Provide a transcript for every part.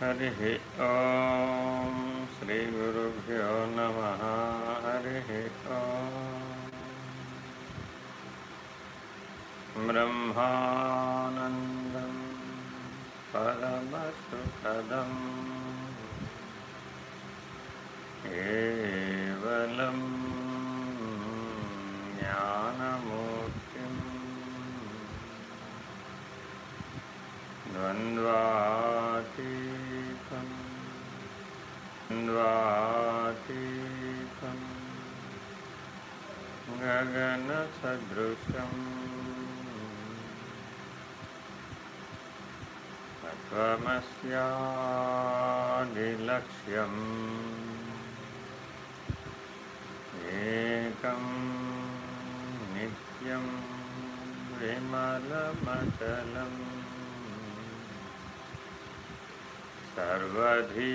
हरिः ॐ श्रीगुरुभ्यो नमः। हरिः ॐ ब्रह्मानन्दं परमसुखदम् केवलं ज्ञानमूर्तिम्। द्वन्द्वातीतं द्वातीतं गगनसदृशम् त्वमस्यादिलक्ष्यम् एकं नित्यं विमलमचलम्। सर्वधी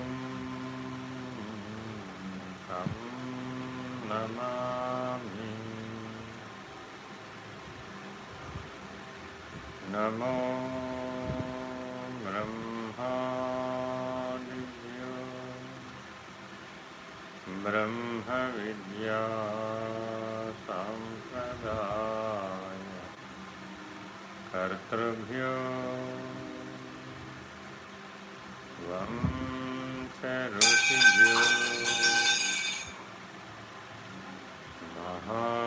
नमो ब्रह्मादिभ्यो। ब्रह्मविद्या सम्प्रदाय कर्तृभ्यो। वंशऋषिभ्यो महाभ्यो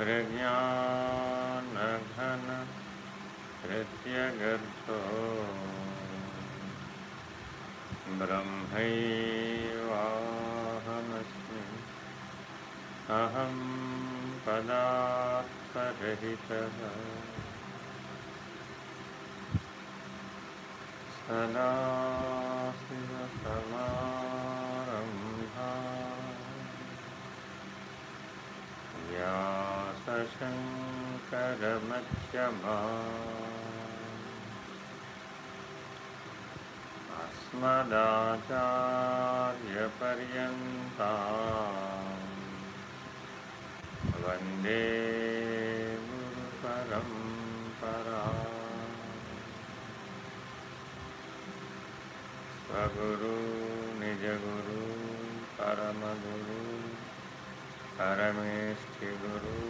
त्रिज्ञानघन कृत्यगर्थो ब्रह्मैवाहमस्मि अहं पदार्थरहितः सदा शिवसमारम्भा या व्यासशङ्करमध्यमा अस्मदाचार्यपर्यन्ता वंदे गुरुपरम्परा। स्वगुरु निजगुरु परमगुरु परमेष्ठिगुरु।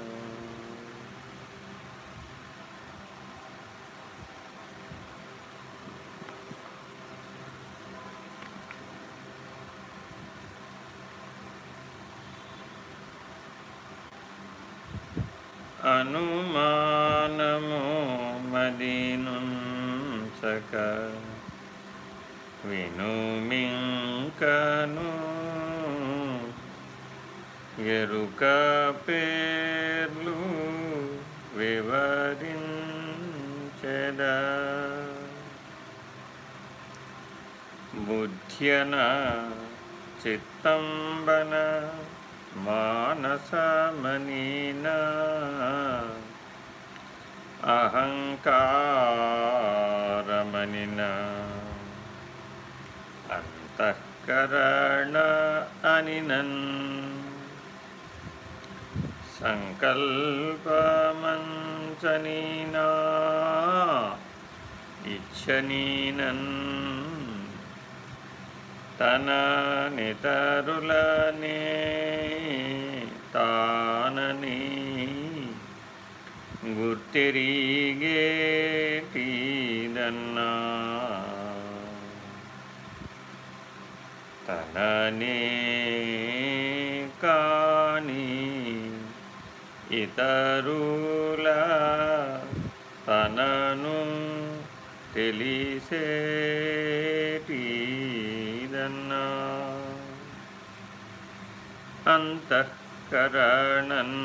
అనుమానము మదినుంచక వినుమింకను ఎరుక పేర్లు వివరించెద. బుద్ధ్యన చిత్తంబన మానసమనీన అహంకారమనిన అంతఃకరణ అనినన్ సంకల్పమంచనీనా ఇచ్చనీనన్ తన నితరులనే తానని గుర్తిరిగేటిదన్నా తననే కాని ఇతరుల తనను తెలిసేటిదన్నా అంతఃకరణన్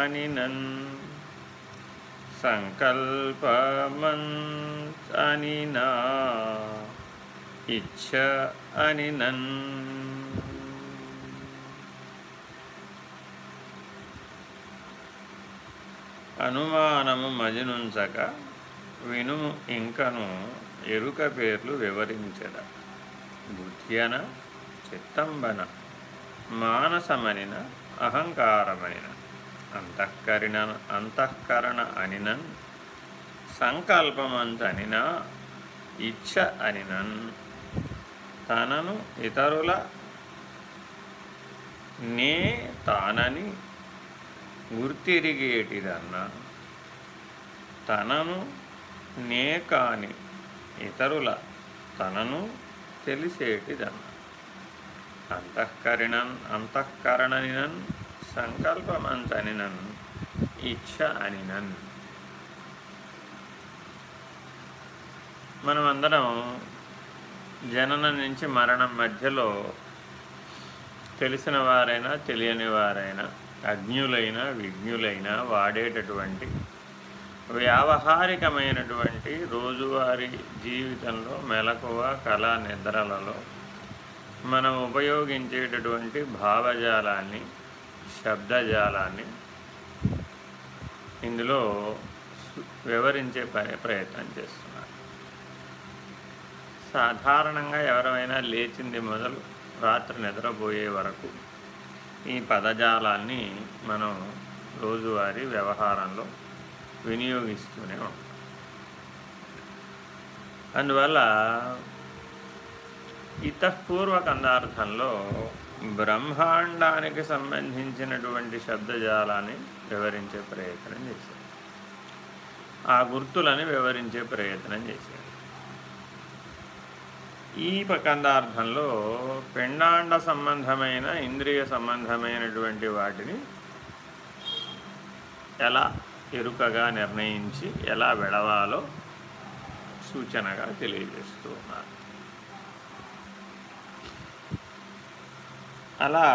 అనినన్ సంకల్పమన్ అనినా ఇచ్చ అనినన్. అనుమానము మజినుంచక వినుము ఇంకను ఎరుక పేర్లు వివరించద. బుద్ధ్యన చిత్తంబన. మానసమనిన అహంకారమైన అంతఃకరణ అంతఃకరణ అనినన్ సంకల్పమంతనిన ఇచ్ఛ అనినన్. తనను ఇతరుల నే తానని గుర్తిరిగేటిదన్నా తనను నే కాని ఇతరుల తనను తెలిసేటిదన్నా. అంతఃకరణన్ అంతఃకరణనినన్ సంకల్పమంతనినన్ ఇచ్ఛ అనినన్ మనమందరం జననం నుంచి మరణం మధ్యలో తెలిసిన వారైనా తెలియని వారైనా అజ్ఞులైన విజ్ఞులైన వాడేటటువంటి వ్యావహారికమైనటువంటి రోజువారీ జీవితంలో మెలకువ కళ నిద్రలలో మనం ఉపయోగించేటటువంటి భావజాలాన్ని శబ్దజాలాన్ని ఇందులో వివరించే ప్రయత్నం చేస్తున్నారు సాధారణంగా ఎవరైనా లేచింది మొదలు రాత్రి నిద్రపోయే వరకు ఈ పదజాలాన్ని మనం రోజువారీ వ్యవహారంలో వినియోగిస్తూనే ఉంటాం. అందువల్ల ఇతపూర్వకందార్థంలో బ్రహ్మాండానికి సంబంధించినటువంటి శబ్దజాలాన్ని వివరించే ప్రయత్నం చేశారు. ఆ గుర్తులని వివరించే ప్రయత్నం చేశారు. ఈ పకందార్థంలో పిండాండ సంబంధమైన ఇంద్రియ సంబంధమైనటువంటి వాటిని ఎలా ఎరుకగా నిర్ణయించి ఎలా వెడవాలో సూచనగా తెలియజేస్తూ ఉన్నారు. అలా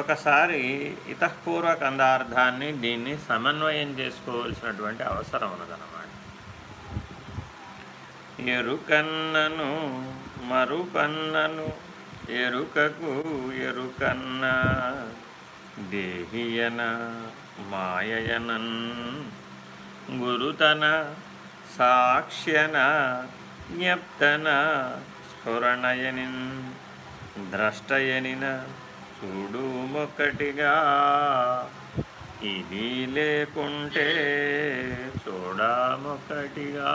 ఒకసారి ఇతపూర్వక అందార్థాన్ని దీన్ని సమన్వయం చేసుకోవాల్సినటువంటి అవసరం ఉన్నదన్నమాట. ఎరుకన్నను మరుపన్నను ఎరుకకు ఎరుకన్న దేహియన మాయయనన్ గురుతన సాక్ష్యన జ్ఞప్తన స్ఫురణయనిన్. ద్రష్టయనిన చూడు మొక్కటిగా ఇది లేకుంటే చూడమొకటిగా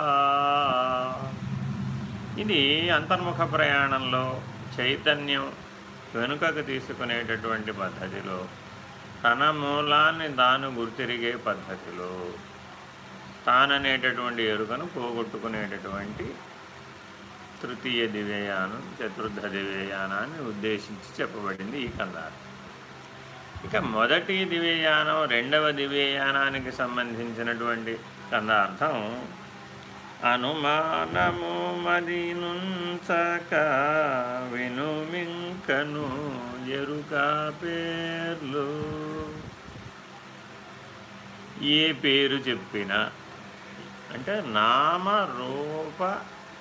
ఇది అంతర్ముఖ ప్రయాణంలో చైతన్యం వెనుకకు తీసుకునేటటువంటి పద్ధతిలో తన మూలాన్ని తాను గుర్తిరిగే పద్ధతిలో తాననేటటువంటి ఎరుకను పోగొట్టుకునేటటువంటి తృతీయ దివ్యయానం చతుర్థ దివ్యయానాన్ని ఉద్దేశించి చెప్పబడింది ఈ కందార్థం ఇక మొదటి దివ్యయానం రెండవ దివ్యయానానికి సంబంధించినటువంటి కందార్థం అనుమానము మదినుంచక వినుమింకను ఎరుక పేర్లు. ఏ పేరు చెప్పినా అంటే నామ రూప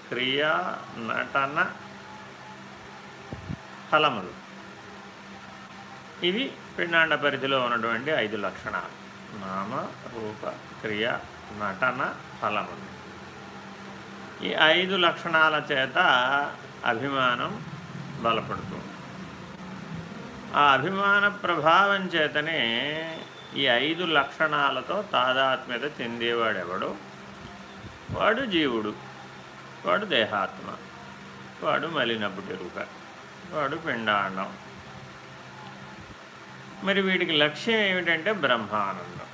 క్రియా నటన ఫలములు. ఇవి పిండాండ పరిధిలో ఉన్నటువంటి ఐదు లక్షణాలు. నామ రూప క్రియ నటన ఫలములు. ఈ ఐదు లక్షణాల చేత అభిమానం బలపడుతుంది. ఆ అభిమాన ప్రభావం చేతనే ఈ ఐదు లక్షణాలతో తాదాత్మ్యత చెందేవాడెవడు? వాడు జీవుడు. వాడు దేహాత్మ వాడు మలినపుటెరుక వాడు పిండాండం మరి వీడికి లక్ష్యం ఏమిటంటే బ్రహ్మానందం.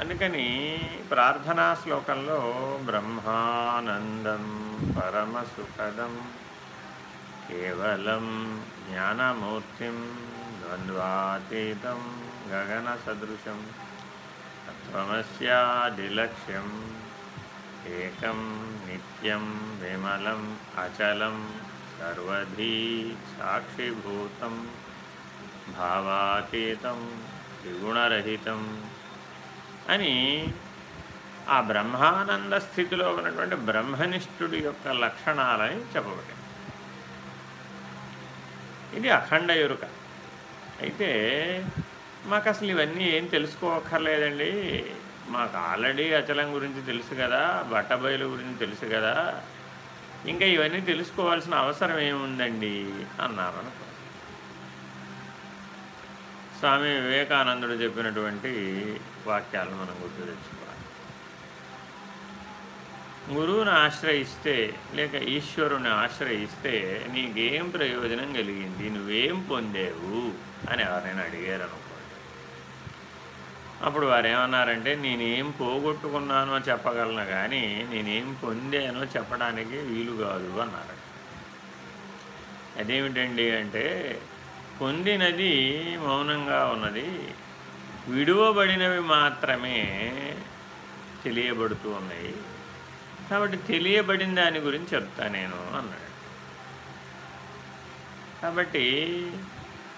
అందుకని ప్రార్థనా శ్లోకంలో బ్రహ్మానందం పరమసుఖదం కేవలం జ్ఞానమూర్తిం ద్వంద్వాతీతం గగన సదృశం తత్వమస్యాదిలక్ష్యం ఏకం నిత్యం విమలం అచలం సర్వధీ సాక్షిభూతం భావాతీతం త్రిగుణరహితం అని ఆ బ్రహ్మానంద స్థితిలో ఉన్నటువంటి బ్రహ్మనిష్ఠుడి యొక్క లక్షణాలని చెప్పబడింది. ఇది అఖండ ఎరుక. అయితే మాకు అసలు ఇవన్నీ ఏం తెలుసుకోకర్లేదండి మాకు ఆల్రెడీ అచలం గురించి తెలుసు కదా బట్టబయలు గురించి తెలుసు కదా. ఇంకా ఇవన్నీ తెలుసుకోవాల్సిన అవసరం ఏముందండి? అన్నారు అనుకో. స్వామి వివేకానందుడు చెప్పినటువంటి వాక్యాలను మనం గుర్తు తెచ్చుకోవాలి. గురువుని ఆశ్రయిస్తే లేక ఈశ్వరుని ఆశ్రయిస్తే నీకేం ప్రయోజనం కలిగింది? నువ్వేం పొందేవు? అని ఎవరైనా అడిగారు అప్పుడు వారు ఏమన్నారంటే నేనేం పోగొట్టుకున్నానో చెప్పగలను కానీ నేనేం పొందానో చెప్పడానికి వీలు కాదు అన్నారు. అదేమిటండి అంటే పొందినది మౌనంగా ఉన్నది విడువబడినవి మాత్రమే తెలియబడుతూ ఉన్నాయి. కాబట్టి తెలియబడిన దాని గురించి చెప్తా నేను అన్నాడు. కాబట్టి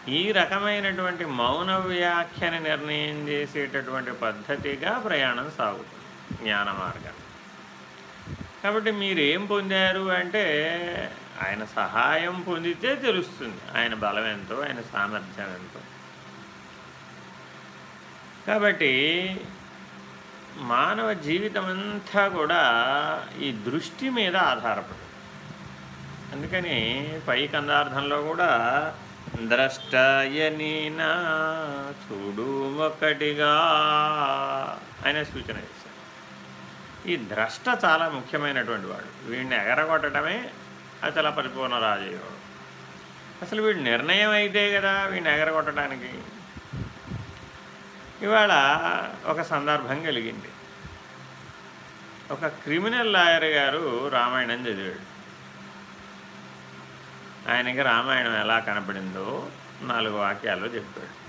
ఈ రకమైనటువంటి మౌన వ్యాఖ్యని నిర్ణయం చేసేటటువంటి పద్ధతిగా ప్రయాణం సాగుతుంది జ్ఞాన మార్గం. కాబట్టి మీరేం పొందారు అంటే ఆయన సహాయం పొందితే తెలుస్తుంది ఆయన బలం ఎంతో ఆయన సామర్థ్యం ఎంతో. కాబట్టి మానవ జీవితం అంతా కూడా ఈ దృష్టి మీద ఆధారపడుతుంది. అందుకని పై కందార్థంలో కూడా ద్రష్టయనీనా చూడు ఒకటిగా ఆయన సూచన చేశారు. ఈ ద్రష్ట చాలా ముఖ్యమైనటువంటి వాడు. వీడిని ఎగరగొట్టడమే అచల పరిపూర్ణ రాజయోగం. అసలు వీడి నిర్ణయం అయితే కదా వీడిని ఎగరగొట్టడానికి. ఇవాళ ఒక సందర్భం కలిగింది. ఒక క్రిమినల్ లాయర్ గారు రామాయణం చదివాడు. ఆయనకి రామాయణం ఎలా కనపడిందో నాలుగు వాక్యాల్లో చెప్పాడు.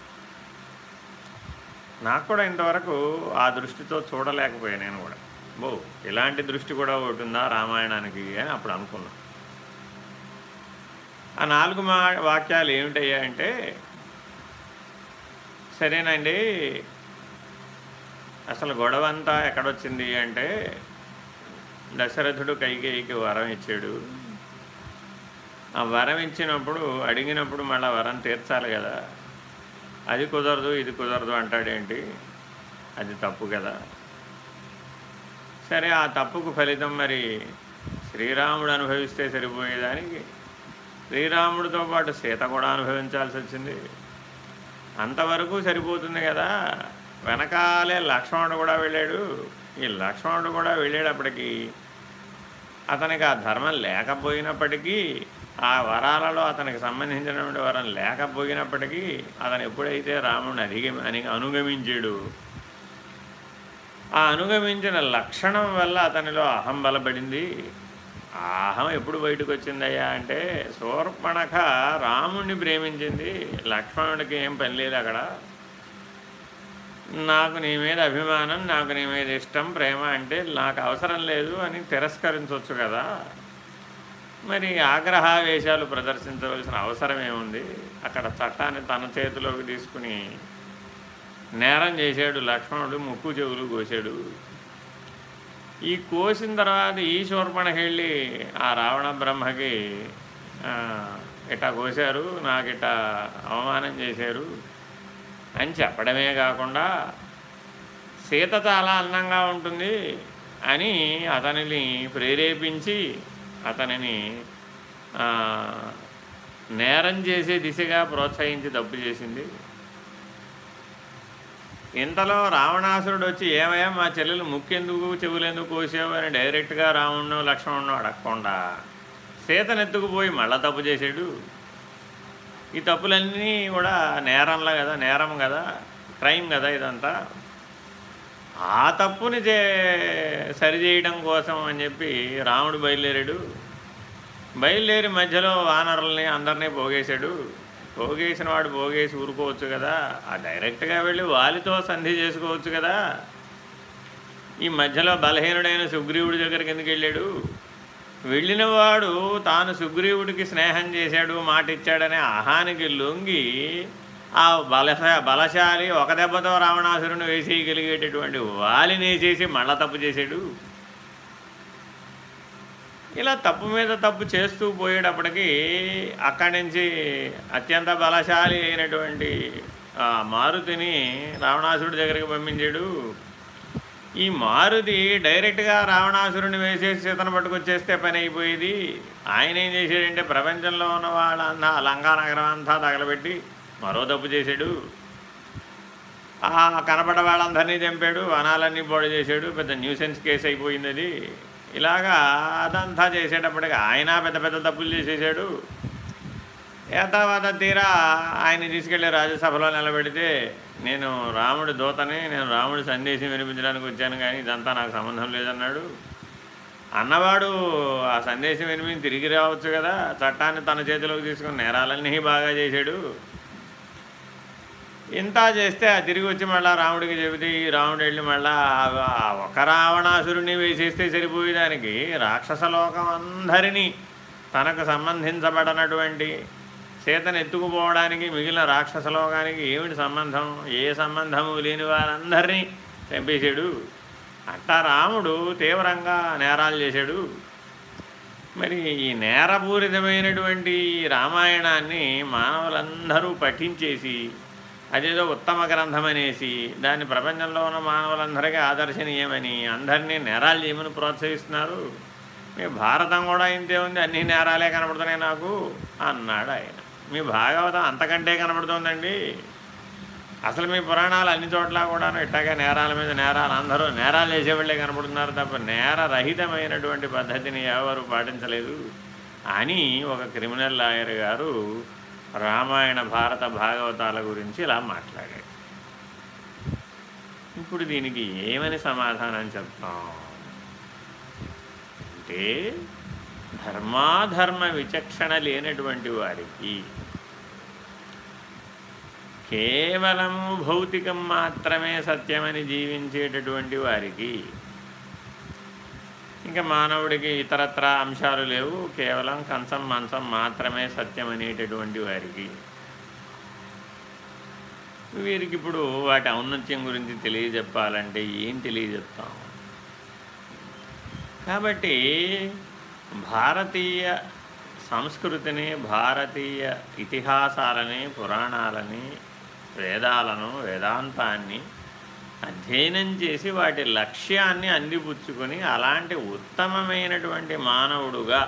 నాకు కూడా ఇంతవరకు ఆ దృష్టితో చూడలేకపోయా నేను కూడా. బో ఇలాంటి దృష్టి కూడా ఒకటి ఉందా రామాయణానికి అని అప్పుడు అనుకున్నాను. ఆ నాలుగు మా వాక్యాలు ఏమిటయ్యాయంటే సరేనండి అసలు గొడవ అంతా ఎక్కడొచ్చింది అంటే దశరథుడు కైకేయికి వరం ఇచ్చాడు. ఆ వరం ఇచ్చినప్పుడు అడిగినప్పుడు మళ్ళీ వరం తీర్చాలి కదా. అది కుదరదు ఇది కుదరదు అంటాడేంటి అది తప్పు కదా. సరే ఆ తప్పుకు ఫలితం మరి శ్రీరాముడు అనుభవిస్తే సరిపోయేదానికి. శ్రీరాముడితో పాటు సీత కూడా అనుభవించాల్సి వచ్చింది. అంతవరకు సరిపోతుంది కదా. వెనకాలే లక్ష్మణుడు కూడా వెళ్ళాడు. ఈ లక్ష్మణుడు కూడా వెళ్ళేటప్పటికీ అతనికి ఆ ధర్మం లేకపోయినప్పటికీ ఆ వరాలలో అతనికి సంబంధించినటువంటి వరం లేకపోయినప్పటికీ అతను ఎప్పుడైతే రాముడిని అధిగ అని అనుగమించాడు ఆ అనుగమించిన లక్షణం వల్ల అతనిలో అహం బలపడింది. ఆహం ఎప్పుడు బయటకు వచ్చిందయ్యా అంటే సూర్పణఖ రాముణ్ణి ప్రేమించింది. లక్ష్మణుడికి ఏం పని లేదు అక్కడ. నాకు నీ మీద అభిమానం నాకు నీ మీద ఇష్టం ప్రేమ అంటే నాకు అవసరం లేదు అని తిరస్కరించవచ్చు కదా. మరి ఆగ్రహావేశాలు ప్రదర్శించవలసిన అవసరం ఏముంది? అక్కడ చట్టాన్ని తన చేతిలోకి తీసుకుని నేరం చేశాడు లక్ష్మణుడు ముక్కు చెవులు కోసాడు ఈ కోసిన తర్వాత ఈ శూర్పణకి వెళ్ళి ఆ రావణ బ్రహ్మకి ఇట్టా కోశారు నాకు ఇట్టా అవమానం చేశారు అని చెప్పడమే కాకుండా సీత చాలా అందంగా ఉంటుంది అని అతనిని ప్రేరేపించి అతనిని నేరం చేసే దిశగా ప్రోత్సహించి తప్పు చేసింది. ఇంతలో రావణాసురుడు వచ్చి ఏమయ్యా మా చెల్లెలు ముక్కెందుకు చెవులెందుకు కోసావు? అని డైరెక్ట్గా రావణ్ణు లక్ష్మణ్ను అడగకుండా సీతనెత్తుకుపోయి మళ్ళా తప్పు చేశాడు ఈ తప్పులన్నీ కూడా నేరంలా కదా నేరం కదా క్రైమ్ కదా ఇదంతా. ఆ తప్పుని చే సరిచేయడం కోసం అని చెప్పి రాముడు బయలుదేరాడు. బయలుదేరి మధ్యలో వానరుల్ని అందరినీ పోగేశాడు. పోగేసిన వాడు పోగేసి ఊరుకోవచ్చు కదా. ఆ డైరెక్ట్గా వెళ్ళి వాలితో సంధి చేసుకోవచ్చు కదా. ఈ మధ్యలో బలహీనుడైన సుగ్రీవుడి దగ్గరికి ఎందుకు వెళ్ళాడు? వెళ్ళినవాడు తాను సుగ్రీవుడికి స్నేహం చేశాడు మాట ఇచ్చాడనే అహానికి లొంగి ఆ బలశ బలశాలి ఒక దెబ్బతో రావణాసురుని వేసేయగలిగేటటువంటి వాలిని వేసేసి మళ్ళా తప్పు చేశాడు. ఇలా తప్పు మీద తప్పు చేస్తూ పోయేటప్పటికీ అక్కడి నుంచి అత్యంత బలశాలి అయినటువంటి మారుతిని రావణాసురుడి దగ్గరికి పంపించాడు. ఈ మారుతి డైరెక్ట్గా రావణాసురుని వేసేసి సీతను పట్టుకొచ్చేస్తే పని అయిపోయేది. ఆయన ఏం చేశాడంటే ప్రపంచంలో ఉన్న వాళ్ళంతా లంకా నగరం అంతా తగలబెట్టి మరో తప్పు చేశాడు. కనపడ వాళ్ళందరినీ చంపాడు వనాలన్నీ బోడ చేశాడు పెద్ద న్యూసెన్స్ కేసు అయిపోయింది అది. ఇలాగా అదంతా చేసేటప్పటికి ఆయన పెద్ద పెద్ద తప్పులు చేసేసాడు ఏతావాత తీరా ఆయన తీసుకెళ్ళి రాజ్యసభలో నిలబెడితే నేను రాముడి దూతని నేను రాముడి సందేశం వినిపించడానికి వచ్చాను కానీ ఇదంతా నాకు సంబంధం లేదన్నాడు. అన్నవాడు ఆ సందేశం వినిపించి తిరిగి రావచ్చు కదా చట్టాన్ని తన చేతిలోకి తీసుకుని నేరాలన్నీ బాగా చేశాడు. ఇంత చేస్తే ఆ తిరిగి వచ్చి మళ్ళీ రాముడికి చెబితే ఈ రాముడు వెళ్ళి మళ్ళీ ఒక రావణాసురుని వేసేస్తే సరిపోయేదానికి రాక్షసలోకం అందరినీ తనకు సంబంధించబడినటువంటి సీతను ఎత్తుకుపోవడానికి మిగిలిన రాక్షసలోకానికి ఏమిటి సంబంధం? ఏ సంబంధము లేని వారందరినీ చంపేశాడు. అట్టా రాముడు తీవ్రంగా నేరాలు చేశాడు. మరి ఈ నేరపూరితమైనటువంటి రామాయణాన్ని మానవులందరూ పఠించేసి అదేదో ఉత్తమ గ్రంథం అనేసి దాన్ని ప్రపంచంలో ఉన్న మానవులందరికీ ఆదర్శనీయమని అందరినీ నేరాలు చేయమని ప్రోత్సహిస్తున్నారు. మీ భారతం కూడా ఇంతే ఉంది అన్ని నేరాలే కనపడుతున్నాయి నాకు అన్నాడు ఆయన. మీ భాగవతం అంతకంటే కనపడుతుందండి అసలు మీ పురాణాలు అన్ని చోట్ల కూడా ఇట్టాగే నేరాల మీద నేరాలు అందరూ నేరాలు వేసేవాళ్ళే కనపడుతున్నారు తప్ప నేరరహితమైనటువంటి పద్ధతిని ఎవరు పాటించలేదు. అని ఒక క్రిమినల్ లాయర్ గారు రామాయణ భారత భాగవతాల గురించి ఇలా మాట్లాడాడు. ఇప్పుడు దీనికి ఏమని సమాధానం చెప్తాం? అంటే ధర్మాధర్మ విచక్షణ లేనటువంటి వారికి కేవలము భౌతికం మాత్రమే సత్యమని జీవించేటటువంటి వారికి ఇంకా మానవుడికి ఇతరత్ర అంశాలు లేవు. కేవలం కంచం మంచం మాత్రమే సత్యం అనేటటువంటి వారికి. వీరికి ఇప్పుడు వాటి ఔన్నత్యం గురించి తెలియజెప్పాలంటే ఏం తెలియజెప్తాం? కాబట్టి భారతీయ సంస్కృతిని భారతీయ ఇతిహాసాలని పురాణాలని వేదాలను వేదాంతాన్ని అధ్యయనం చేసి వాటి లక్ష్యాన్ని అందిపుచ్చుకొని అలాంటి ఉత్తమమైనటువంటి మానవుడుగా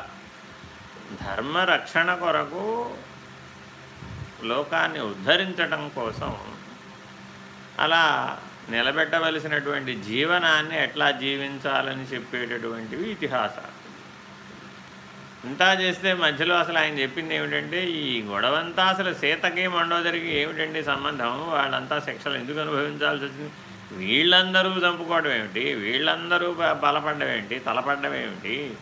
ధర్మరక్షణ కొరకు లోకాన్ని ఉద్ధరించటం కోసం అలా నిలబెట్టవలసినటువంటి జీవనాన్ని ఎట్లా జీవించాలని చెప్పేటటువంటివి ఇతిహాసాలు. ఇంతా చేస్తే మధ్యలో అసలు ఆయన చెప్పింది ఏమిటంటే ఈ గొడవంతా అసలు సీతకి మండోదరికి ఏమిటండి సంబంధం? వాళ్ళంతా శిక్షలు ఎందుకు అనుభవించాల్సి వచ్చింది? వీళ్ళందరూ చంపుకోవడం ఏమిటి? వీళ్ళందరూ బలపడడం ఏమిటి? తలపడడం ఏమిటి?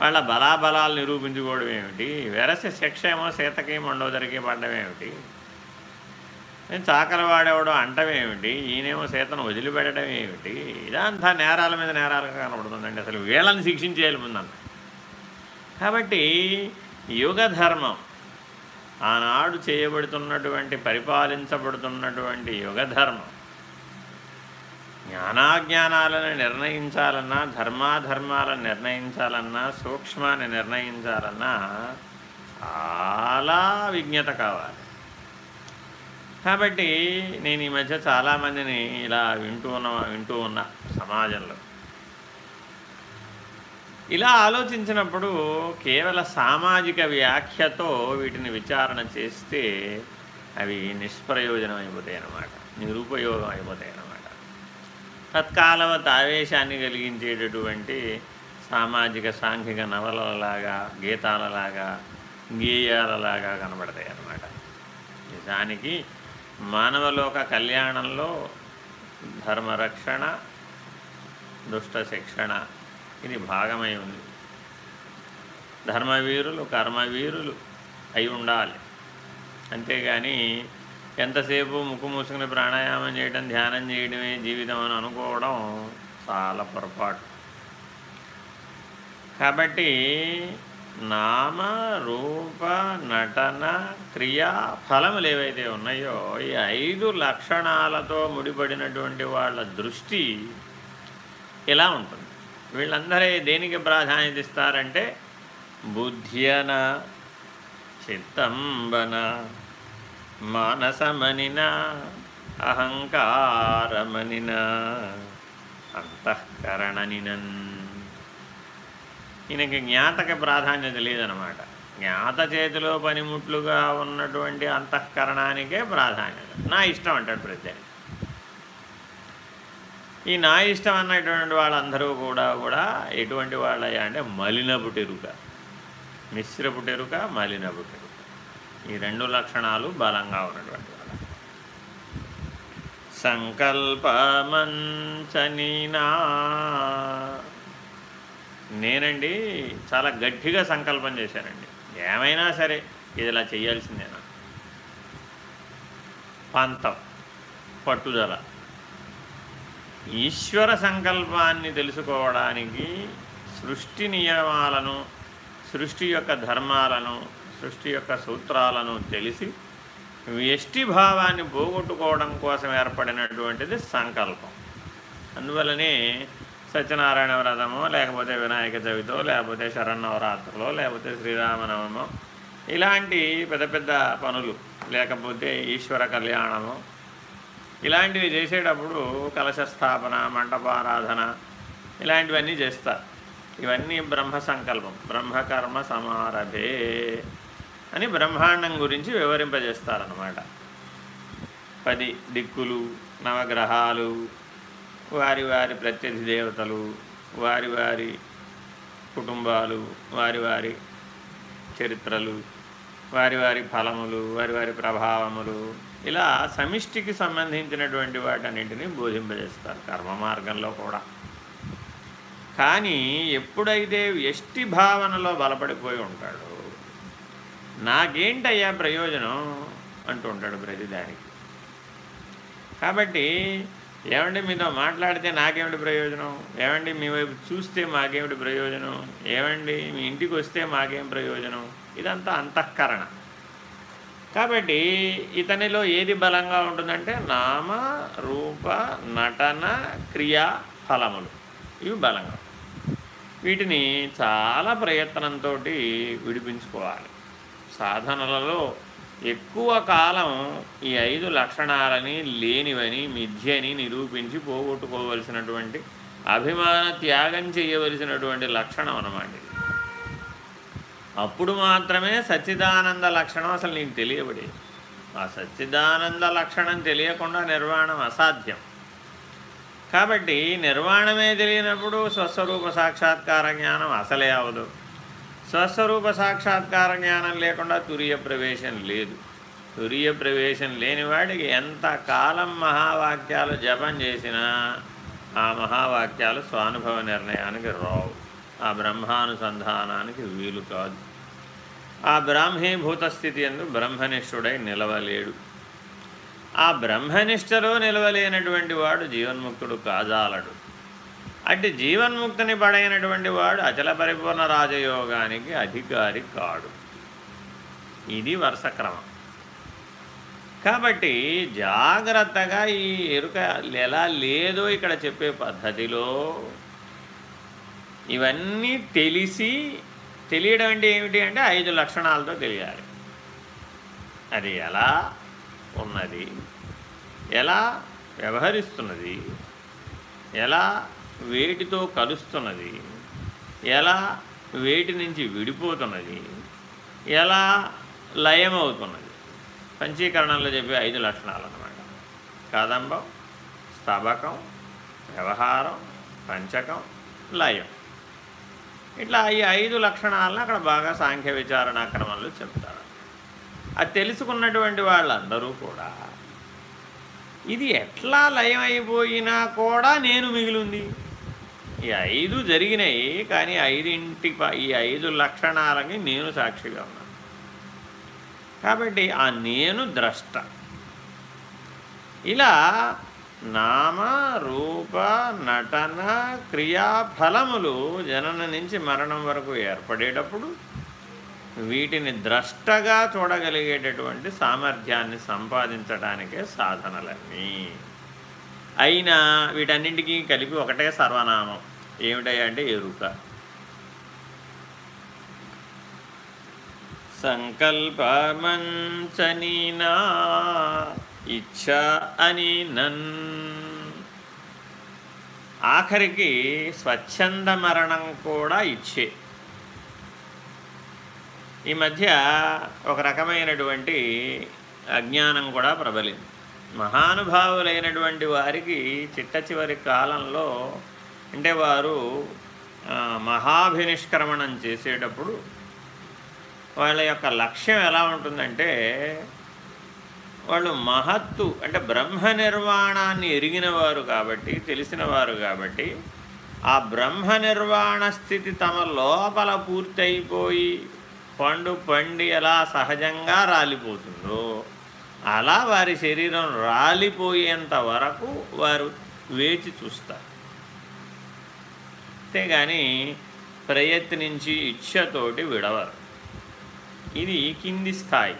వాళ్ళ బలాబలాలు నిరూపించుకోవడం ఏమిటి? వెరసి శిక్ష ఏమో సీతకి మండోదరికి పడడం ఏమిటి? చాకలి వాడేవాడు ఏమిటి? ఈయనేమో సీతను వదిలిపెట్టడం ఏమిటి? ఇదంతా నేరాల మీద నేరాలుగా కనబడుతుందండి. అసలు వీళ్ళని శిక్షించేయాలి ముందన్న. కాబట్టి యుగ ధర్మం ఆనాడు చేయబడుతున్నటువంటి పరిపాలించబడుతున్నటువంటి యుగధర్మం జ్ఞానాజ్ఞానాలను నిర్ణయించాలన్నా ధర్మాధర్మాలను నిర్ణయించాలన్నా సూక్ష్మాన్ని నిర్ణయించాలన్నా చాలా విజ్ఞత కావాలి. కాబట్టి నేను ఈ మధ్య చాలామందిని ఇలా వింటూ ఉన్న వింటూ ఉన్న సమాజంలో. ఇలా ఆలోచించినప్పుడు కేవల సామాజిక వ్యాఖ్యతో వీటిని విచారణ చేస్తే అవి నిష్ప్రయోజనం అయిపోతాయి అన్నమాట నిరుపయోగం అయిపోతాయి అన్నమాట తత్కాలవత్ ఆవేశాన్ని కలిగించేటటువంటి సామాజిక సాంఘిక నవలలాగా గీతాలలాగా గేయాలలాగా కనబడతాయి అన్నమాట నిజానికి మానవలోక కళ్యాణంలో ధర్మరక్షణ దుష్ట శిక్షణ ఇది భాగమై ఉంది. ధర్మవీరులు కర్మవీరులు అయి ఉండాలి. అంతేగాని ఎంతసేపు ముక్కు మూసుకుని ప్రాణాయామం చేయడం ధ్యానం చేయడమే జీవితం అని అనుకోవడం చాలా పొరపాటు. కాబట్టి నామ రూప నటన క్రియా ఫలములు ఏవైతే ఉన్నాయో ఈ ఐదు లక్షణాలతో ముడిపడినటువంటి వాళ్ళ దృష్టి ఇలా ఉంటుంది. వీళ్ళందరూ దేనికి ప్రాధాన్యత ఇస్తారంటే బుద్ధ్యన చిత్తంబన మానసమనిన అహంకారమనిన అంతఃకరణనినన్. ఈయనకి జ్ఞాతకి ప్రాధాన్యత లేదనమాట జ్ఞాత చేతిలో పనిముట్లుగా ఉన్నటువంటి అంతఃకరణానికే ప్రాధాన్యత. నా ఇష్టం అంటాడు ప్రత్యేక ఈ నా ఇష్టం అన్నటువంటి వాళ్ళందరూ కూడా కూడా ఎటువంటి వాళ్ళయ్యా అంటే మలినపు టెరుక. మిశ్రపు టెరుక మలినపు ఈ రెండు లక్షణాలు బలంగా ఉన్నటువంటి సంకల్పమంచనీనా నేనండి చాలా గట్టిగా సంకల్పం చేశానండి. ఏమైనా సరే ఇది ఇలా చేయాల్సిందేనా పంతం పట్టుదల. ఈశ్వర సంకల్పాన్ని తెలుసుకోవడానికి సృష్టి నియమాలను సృష్టి యొక్క ధర్మాలను సృష్టి యొక్క సూత్రాలను తెలిసి వ్యష్టి భావాన్ని పోగొట్టుకోవడం కోసం ఏర్పడినటువంటిది సంకల్పం. అందువలనే సత్యనారాయణ వ్రతమో లేకపోతే వినాయక చవితో లేకపోతే శరణవరాత్రులో లేకపోతే శ్రీరామనవమో ఇలాంటి పెద్ద పెద్ద పనులు లేకపోతే ఈశ్వర కళ్యాణము ఇలాంటివి చేసేటప్పుడు కలశ స్థాపన మంటపారాధన ఇలాంటివన్నీ చేస్తారు. ఇవన్నీ బ్రహ్మ సంకల్పం. బ్రహ్మకర్మ సమారభే. అని బ్రహ్మాండం గురించి వివరింపజేస్తారనమాట పది దిక్కులు నవగ్రహాలు వారి వారి ప్రత్యధి దేవతలు వారి వారి కుటుంబాలు వారి వారి చరిత్రలు వారి వారి ఫలములు వారి వారి ప్రభావములు ఇలా సమిష్టికి సంబంధించినటువంటి వాటన్నింటినీ బోధింపజేస్తారు కర్మ మార్గంలో కూడా. కానీ ఎప్పుడైతే ఎష్టి భావనలో బలపడిపోయి ఉంటాడో నాకేంటయ్యా ప్రయోజనం అంటూ ఉంటాడు ప్రతిదానికి. కాబట్టి ఏమండి మీతో మాట్లాడితే నాకేమిటి ప్రయోజనం? ఏమండి మీ వైపు చూస్తే మాకేమిటి ప్రయోజనం? ఏమండి మీ ఇంటికి వస్తే మాకేం ప్రయోజనం? ఇదంతా అంతఃకరణ. కాబట్టి ఇతనిలో ఏది బలంగా ఉంటుందంటే నామ రూప నటన క్రియా ఫలములు. ఇవి బలంగా. వీటిని చాలా ప్రయత్నంతో విడిపించుకోవాలి. సాధనలలో ఎక్కువ కాలం ఈ ఐదు లక్షణాలని లేనివని మిథ్యని నిరూపించి పోగొట్టుకోవలసినటువంటి అభిమాన త్యాగం చేయవలసినటువంటి లక్షణం అన్నమాట ఇది. అప్పుడు మాత్రమే సచ్చిదానంద లక్షణం అసలు నీకు తెలియబడి ఆ సచ్చిదానంద లక్షణం తెలియకుండా నిర్వాణం అసాధ్యం. కాబట్టి నిర్వాణమే తెలియనప్పుడు స్వస్వరూప సాక్షాత్కార జ్ఞానం అసలే అవదు. స్వస్వరూప సాక్షాత్కార జ్ఞానం లేకుండా తురియ ప్రవేశం లేదు. తురియ ప్రవేశం లేనివాడికి ఎంత కాలం మహావాక్యాలు జపం చేసినా ఆ మహావాక్యాలు స్వానుభవ నిర్ణయానికి రావు. ఆ బ్రహ్మానుసంధానానికి వీలు కాదు. ఆ బ్రాహ్మీభూత స్థితి ఎందు బ్రహ్మనిష్ఠుడై నిలవలేడు. ఆ బ్రహ్మనిష్టలో నిలవలేనటువంటి వాడు జీవన్ముక్తుడు కాజాలడు. అట్టి జీవన్ముక్తిని పడైనటువంటి వాడు అచల పరిపూర్ణ రాజయోగానికి అధికారి కాడు. ఇది వరుస క్రమం. కాబట్టి జాగ్రత్తగా ఈ ఎరుక ఎలా లేదో ఇక్కడ చెప్పే పద్ధతిలో ఇవన్నీ తెలిసి తెలియడం అంటే ఏమిటి అంటే ఐదు లక్షణాలతో తెలియాలి. అది ఎలా ఉన్నది? ఎలా వ్యవహరిస్తున్నది? ఎలా వేటితో కలుస్తున్నది ఎలా వేటి నుంచి విడిపోతున్నది ఎలా లయమవుతున్నది. పంచీకరణంలో చెప్పే ఐదు లక్షణాలు అన్నమాట. కదంబం స్తబకం వ్యవహారం పంచకం లయం. ఇట్లా ఈ ఐదు లక్షణాలను అక్కడ బాగా సాంఖ్య విచారణ క్రమంలో చెప్తారు. అది తెలుసుకున్నటువంటి వాళ్ళందరూ కూడా ఇది ఎట్లా లయం అయిపోయినా కూడా నేను మిగిలింది. ఈ ఐదు జరిగినాయి కానీ ఐదింటి ఈ ఐదు లక్షణాలకి నేను సాక్షిగా ఉన్నాను. కాబట్టి ఆ నేను ద్రష్ట. ఇలా నామ రూప నటన క్రియాఫలములు జనన నుంచి మరణం వరకు ఏర్పడేటప్పుడు వీటిని ద్రష్టగా చూడగలిగేటటువంటి సామర్థ్యాన్ని సంపాదించడానికే సాధనలన్నీ. అయినా వీటన్నింటికీ కలిపి ఒకటే సర్వనామం. ఏమిటంటే ఎరుక ఎరుక. సంకల్పమంచనీనా ఇచ్చ అని నన్. ఆఖరికి స్వచ్ఛంద మరణం కూడా ఇచ్చే. ఈ మధ్య ఒక రకమైనటువంటి అజ్ఞానం కూడా ప్రబలింది. మహానుభావులైనటువంటి వారికి చిట్ట చివరి కాలంలో అంటే వారు మహాభినిష్క్రమణం చేసేటప్పుడు వాళ్ళ యొక్క లక్ష్యం ఎలా ఉంటుందంటే వాళ్ళు మహత్తు అంటే బ్రహ్మ నిర్వాణాన్ని ఎరిగినవారు కాబట్టి తెలిసినవారు కాబట్టి ఆ బ్రహ్మ నిర్వాణ స్థితి తమ లోపల పూర్తయిపోయి పండు పండి ఎలా సహజంగా రాలిపోతుందో అలా వారి శరీరం రాలిపోయేంత వరకు వారు వేచి చూస్తారు. అంతేగాని ప్రయత్నించి ఇచ్ఛతోటి విడవరు. ఇది కింది స్థాయి.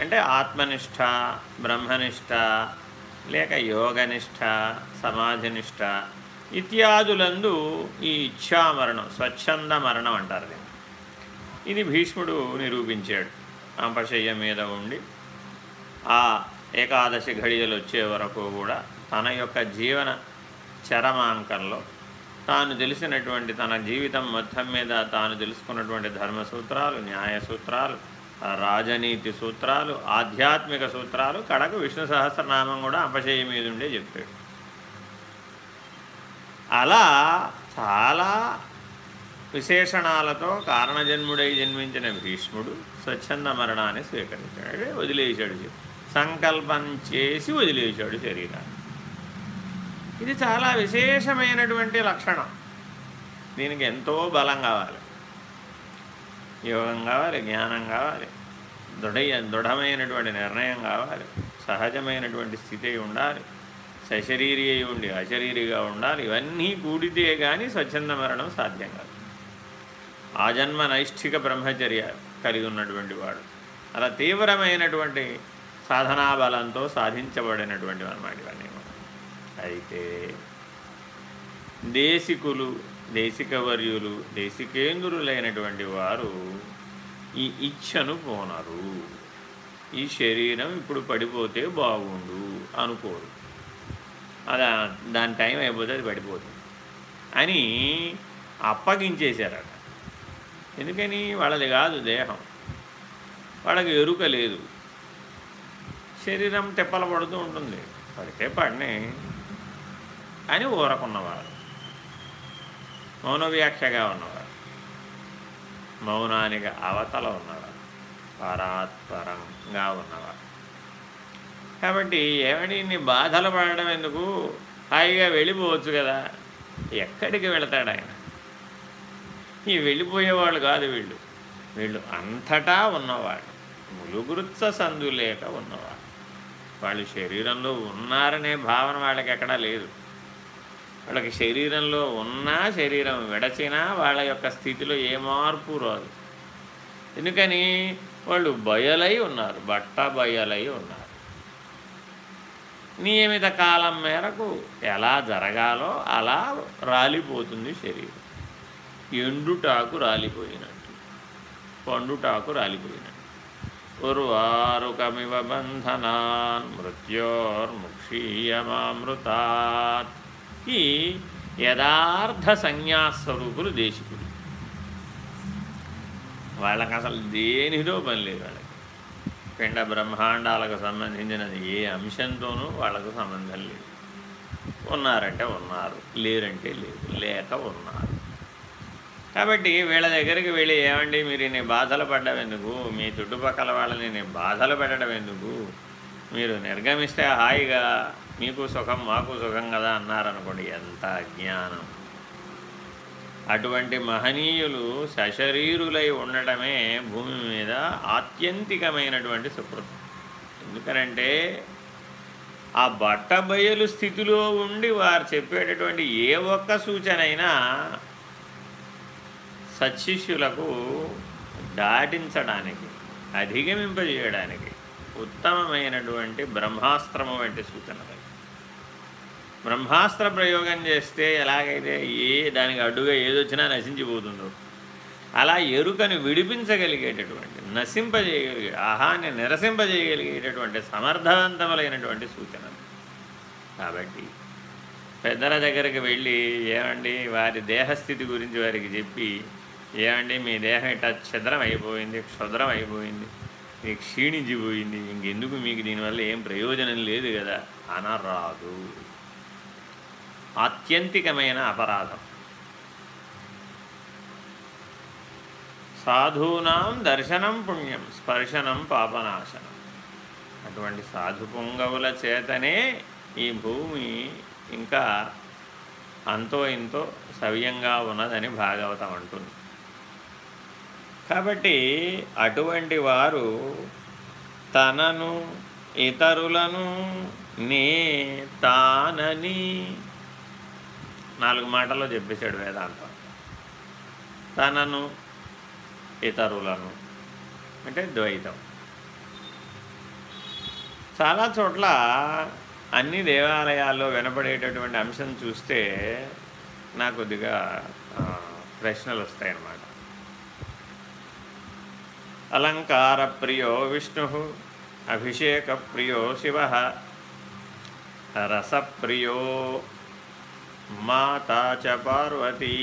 అంటే ఆత్మనిష్ట బ్రహ్మనిష్ట లేక యోగనిష్ట సమాధినిష్ట ఇత్యాదులందు ఈ ఇచ్ఛామరణం స్వచ్ఛంద మరణం అంటారు దీన్ని. ఇది భీష్ముడు నిరూపించాడు. అంపశయ్య మీద ఉండి ఆ ఏకాదశి ఘడియలు వచ్చే వరకు కూడా తన యొక్క జీవన చరమాంకంలో తాను తెలిసినటువంటి తన జీవితం మొత్తం మీద తాను తెలుసుకున్నటువంటి ధర్మ సూత్రాలు న్యాయ సూత్రాలు రాజనీతి సూత్రాలు ఆధ్యాత్మిక సూత్రాలు కడకు విష్ణు సహస్రనామం కూడా అపశయ మీదుండే చెప్పాడు అలా చాలా విశేషణాలతో కారణజన్ముడై జన్మించిన భీష్ముడు స్వచ్ఛంద మరణాన్ని స్వీకరించాడు. వదిలేశాడు సంకల్పం చేసి వదిలేశాడు శరీరాన్ని. ఇది చాలా విశేషమైనటువంటి లక్షణం. దీనికి ఎంతో బలం కావాలి. యోగం కావాలి జ్ఞానం కావాలి. దృఢ దృఢమైనటువంటి నిర్ణయం కావాలి. సహజమైనటువంటి స్థితి ఉండాలి. సశరీరి అయి ఉండి అశరీరిగా ఉండాలి. ఇవన్నీ కూడితే కానీ స్వచ్ఛంద మరణం సాధ్యం కాదు. ఆజన్మ నైష్ఠిక బ్రహ్మచర్య కలిగి ఉన్నటువంటి వాడు. అలా తీవ్రమైనటువంటి సాధనా బలంతో సాధించబడినటువంటి అన్నమాట ఇవన్నీ అయితే దేశికులు దేశికవర్యులు దేశికేంద్రులైనటువంటి వారు ఈ ఇచ్ఛను పోనరు. ఈ శరీరం ఇప్పుడు పడిపోతే బాగుండు అనుకోరు. అది దాని టైం అయిపోతే అది పడిపోతుంది. అని అప్పగించేశారట. ఎందుకని? వాళ్ళది కాదు దేహం. వాళ్ళకి ఎరుక లేదు. శరీరం తెప్పల పడుతూ ఉంటుంది. పడితే పడిని. అని ఊరకున్నవారు. మౌనవ్యాఖ్యగా ఉన్నవారు. మౌనానికి అవతల ఉన్నవారు. పరాత్పరంగా ఉన్నవారు. కాబట్టి ఏమని ఇన్ని బాధలు పడడం ఎందుకు? హాయిగా వెళ్ళిపోవచ్చు కదా. ఎక్కడికి వెళతాడు ఆయన? ఈ వెళ్ళిపోయేవాళ్ళు కాదు వీళ్ళు. వీళ్ళు అంతటా ఉన్నవాడు ములుగురుత్స సందు లేక ఉన్నవాడు వాళ్ళు శరీరంలో ఉన్నారనే భావన వాళ్ళకి ఎక్కడా లేదు. వాళ్ళకి శరీరంలో ఉన్నా శరీరం విడచినా వాళ్ళ యొక్క స్థితిలో ఏ మార్పు రాదు. ఎందుకని? వాళ్ళు బయలై ఉన్నారు బట్ట బయలై ఉన్నారు. నియమిత కాలం మేరకు ఎలా జరగాలో అలా రాలిపోతుంది శరీరం. ఎండుటాకు రాలిపోయినట్టు. పండుటాకు రాలిపోయినట్టు. ఉర్వారుకమివ బంధనాన్ మృత్యోర్ముక్షీయమామృతాత్ ఈ యథార్థ సంజ్ఞాస్వరూపులు దేశికులు. వాళ్ళకి అసలు దేనిదో పని లేదు వాళ్ళకి. పిండ బ్రహ్మాండాలకు సంబంధించినది ఏ అంశంతోనూ వాళ్ళకు సంబంధం లేదు. ఉన్నారంటే ఉన్నారు లేరంటే లేదు లేక ఉన్నారు. కాబట్టి వీళ్ళ దగ్గరికి వెళ్ళి ఏమండి మీరు ఇన్ని బాధలు పడ్డం ఎందుకు? మీ చుట్టుపక్కల వాళ్ళని నేను బాధలు పెట్టడం ఎందుకు? మీరు నిర్గమిస్తే హాయిగా మీకు సుఖం మాకు సుఖం కదా అన్నారనుకోండి ఎంత అజ్ఞానం. అటువంటి మహనీయులు సశరీరులై ఉండటమే భూమి మీద ఆత్యంతికమైనటువంటి సుకృతం. ఎందుకనంటే ఆ బట్టబయలు స్థితిలో ఉండి వారు చెప్పేటటువంటి ఏ ఒక్క సూచన అయినా సత్శిష్యులకు దాటించడానికి అధిగమింపజేయడానికి ఉత్తమమైనటువంటి బ్రహ్మాస్త్రము వంటి సూచనలు బ్రహ్మాస్త్ర ప్రయోగం చేస్తే ఎలాగైతే ఏ దానికి అడ్డుగా ఏదొచ్చినా నశించిపోతుందో అలా ఎరుకను విడిపించగలిగేటటువంటి నశింపజేయగలిగే ఆహాన్ని నిరసింపజేయగలిగేటటువంటి సమర్థవంతములైనటువంటి సూచనలు కాబట్టి పెద్దల దగ్గరికి వెళ్ళి ఏమండి వారి దేహస్థితి గురించి వారికి చెప్పి ఏమండి మీ దేహం ఇట్లా ఛిద్రం అయిపోయింది క్షుద్రం అయిపోయింది మీకు క్షీణించిపోయింది ఇంకెందుకు మీకు దీనివల్ల ఏం ప్రయోజనం లేదు కదా? అనరాదు. ఆత్యంతికమైన అపరాధం. సాధూనాం దర్శనం పుణ్యం స్పర్శనం పాపనాశనం. అటువంటి సాధు పొంగవుల చేతనే ఈ భూమి ఇంకా అంతో ఇంతో సవ్యంగా ఉన్నదని భాగవతం అంటుంది. కాబట్టి అటువంటి వారు తనను ఇతరులను నే తానని నాలుగు మాటల్లో చెప్పేశాడు వేదాంతం. తనను ఇతరులను అంటే ద్వైతం. చాలా చోట్ల అన్ని దేవాలయాల్లో వినపడేటటువంటి అంశం చూస్తే నాకు కొద్దిగా ప్రశ్నలు వస్తాయన్నమాట. అలంకార ప్రియో విష్ణు అభిషేక ప్రియో శివ రసప్రియో మాతా చ పార్వతీ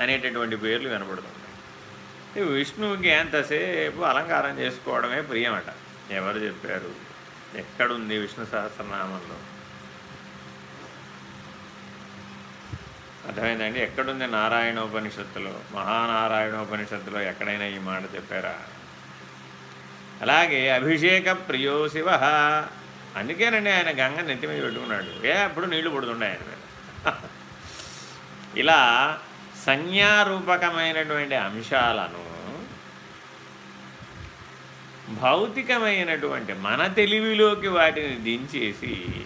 అనేటటువంటి పేర్లు వినపడుతుంటాయి విష్ణువుకి ఎంతసేపు అలంకారం చేసుకోవడమే ప్రియమట. ఎవరు చెప్పారు? ఎక్కడుంది విష్ణు సహస్రనామంలో? అర్థమైందండి? ఎక్కడుంది నారాయణోపనిషత్తులో? మహానారాయణోపనిషత్తులో ఎక్కడైనా ఈ మాట చెప్పారా? అలాగే అభిషేక ప్రియో శివ. అందుకేనండి ఆయన గంగ నెత్తి మీద పెట్టుకున్నాడు. ఏ అప్పుడు నీళ్ళు పుడుతుండే ఆయన మీద. ఇలా సంజ్ఞారూపకమైనటువంటి అంశాలను భౌతికమైనటువంటి మన తెలివిలోకి వాటిని దించేసి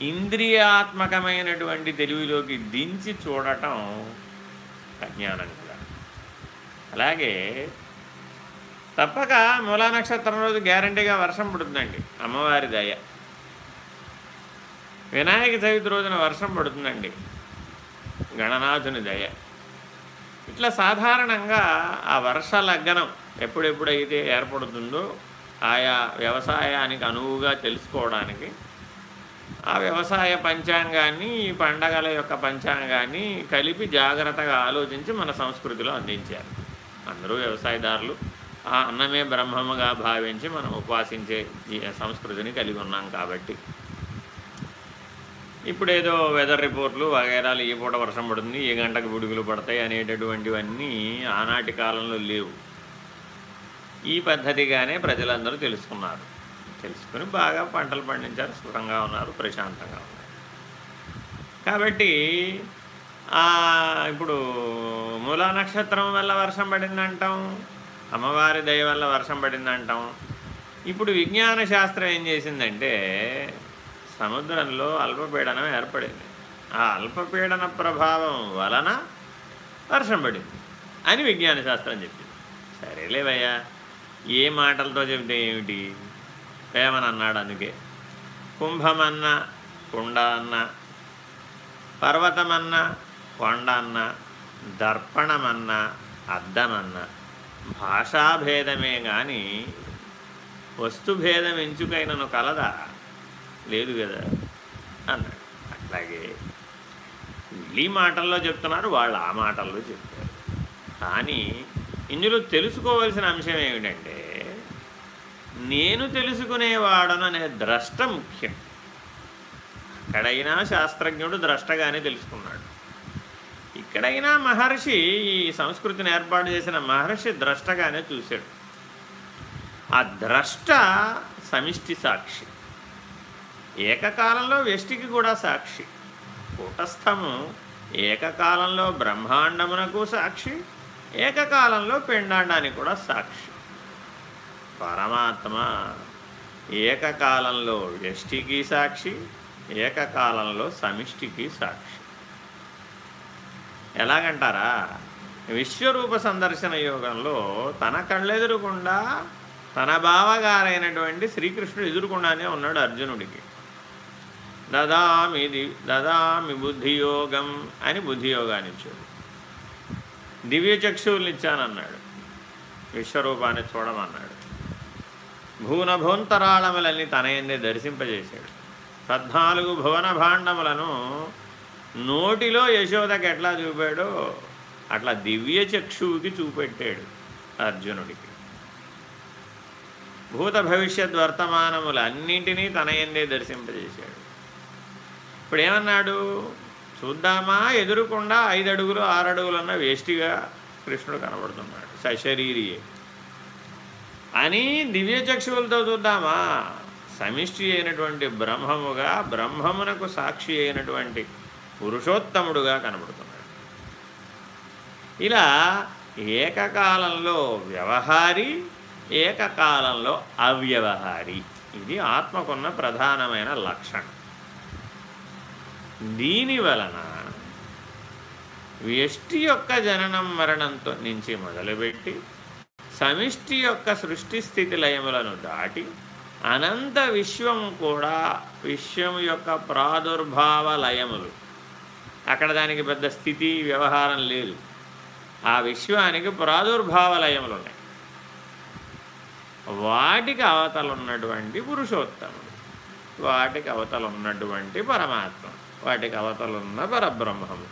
ఇంద్రియాత్మకమైనటువంటి తెలివిలోకి దించి చూడటం అజ్ఞానం కూడా. అలాగే తప్పక మూలా నక్షత్రం రోజు గ్యారంటీగా వర్షం పడుతుందండి. అమ్మవారి దయ. వినాయక చవితి రోజున వర్షం పడుతుందండి. గణనాథుని దయ. ఇట్లా సాధారణంగా ఆ వర్ష లగ్నం ఎప్పుడెప్పుడైతే ఏర్పడుతుందో ఆయా వ్యవసాయానికి అనువుగా తెలుసుకోవడానికి ఆ వ్యవసాయ పంచాంగాన్ని ఈ పండగల యొక్క పంచాంగాన్ని కలిపి జాగ్రత్తగా ఆలోచించి మన సంస్కృతిలో అందించారు. అందరూ వ్యవసాయదారులు. ఆ అన్నమే బ్రహ్మముగా భావించి మనం ఉపాసించే ఈ సంస్కృతిని కలిగి ఉన్నాం కాబట్టి. ఇప్పుడేదో వెదర్ రిపోర్ట్లు వగైరాలు ఈ పూట వర్షం పడుతుంది ఏ గంటకు బుడుగులు పడతాయి అనేటటువంటివన్నీ ఆనాటి కాలంలో లేవు. ఈ పద్ధతిగానే ప్రజలందరూ తెలుసుకున్నారు. తెలుసుకుని బాగా పంటలు పండించారు సుఖంగా ఉన్నారు ప్రశాంతంగా ఉన్నారు. కాబట్టి ఇప్పుడు మూలా నక్షత్రం వల్ల వర్షం పడిందంటాం అమ్మవారి దయ వల్ల వర్షం పడిందంటాం. ఇప్పుడు విజ్ఞాన శాస్త్రం ఏం చేసిందంటే సముద్రంలో అల్పపీడనం ఏర్పడింది. ఆ అల్పపీడన ప్రభావం వలన వర్షం పడింది అని విజ్ఞాన శాస్త్రం చెప్పింది. సరేలేవయ్యా ఏ మాటలతో చెబితే ఏమిటి? ఏమనన్నాడు అందుకే కుంభమన్న కుండ అన్న పర్వతమన్న కొండ అన్న దర్పణమన్న అద్దమన్న. భాషాభేదమే కానీ వస్తుభేదం ఎంచుకైనను కలదా? లేదు కదా అన్నాడు. అట్లాగే ఈ మాటల్లో చెప్తున్నారు వాళ్ళు ఆ మాటల్లో చెప్తారు కానీ ఇందులో తెలుసుకోవాల్సిన అంశం ఏమిటంటే నేను తెలుసుకునేవాడను అనే ద్రష్ట ముఖ్యం. అక్కడైనా శాస్త్రజ్ఞుడు ద్రష్టగానే తెలుసుకున్నాడు. ఇక్కడైనా మహర్షి ఈ సంస్కృతిని ఏర్పాటు చేసిన మహర్షి ద్రష్టగానే చూశాడు. ఆ ద్రష్ట సమిష్టి సాక్షి. ఏకకాలంలో వ్యష్టికి కూడా సాక్షి. కూటస్థము ఏకకాలంలో బ్రహ్మాండమునకు సాక్షి ఏకకాలంలో పిండాండానికి కూడా సాక్షి. పరమాత్మ. ఏకకాలంలో వ్యష్టికి సాక్షి? ఏకకాలంలో సమిష్టికి సాక్షి. ఎలాగంటారా? విశ్వరూప సందర్శన యోగంలో తన కళ్ళెదురుకుండా తన బావగారైనటువంటి శ్రీకృష్ణుడు ఎదురుకుండానే ఉన్నాడు అర్జునుడికి. దదామి దదామి బుద్ధియోగం అని బుద్ధియోగాన్ని ఇచ్చాడు. దివ్య చక్షువుల్ని ఇచ్చానన్నాడు. విశ్వరూపాన్ని చూడమన్నాడు. భూనభోంతరాళములన్నీ తనయందే దర్శింపజేశాడు. పద్నాలుగు భువన భాండములను నోటిలో యశోదకి ఎట్లా చూపాడో అట్లా దివ్య చక్షువుకి చూపెట్టాడు అర్జునుడికి. భూత భవిష్యత్ వర్తమానములన్నింటినీ అన్నింటినీ ఎందే దర్శింపజేశాడు. ఇప్పుడు ఏమన్నాడు చూద్దామా? ఎదురుకుండా ఐదు అడుగులు ఆరు వేష్టిగా కృష్ణుడు కనబడుతున్నాడు. సశరీరియే. అని దివ్య చక్షువులతో చూద్దామా? సమిష్టి అయినటువంటి బ్రహ్మముగా బ్రహ్మమునకు సాక్షి అయినటువంటి పురుషోత్తముడుగా కనబడుతున్నాడు. ఇలా ఏకకాలంలో వ్యవహారి ఏకకాలంలో అవ్యవహారి. ఇది ఆత్మకున్న ప్రధానమైన లక్షణం. దీని వలన వ్యష్టి యొక్క జననం మరణంతో నుంచి మొదలుపెట్టి సమిష్టి యొక్క సృష్టి స్థితి లయములను దాటి అనంత విశ్వం కూడా విశ్వం యొక్క ప్రాదుర్భావ లయములు అక్కడ దానికి పెద్ద స్థితి వ్యవహారం లేదు. ఆ విశ్వానికి ప్రాదుర్భావ లయములు ఉన్నాయి వాటికి అవతలు ఉన్నటువంటి పురుషోత్తముడు వాటికి అవతలు ఉన్నటువంటి పరమాత్మ వాటికి అవతలున్న పరబ్రహ్మము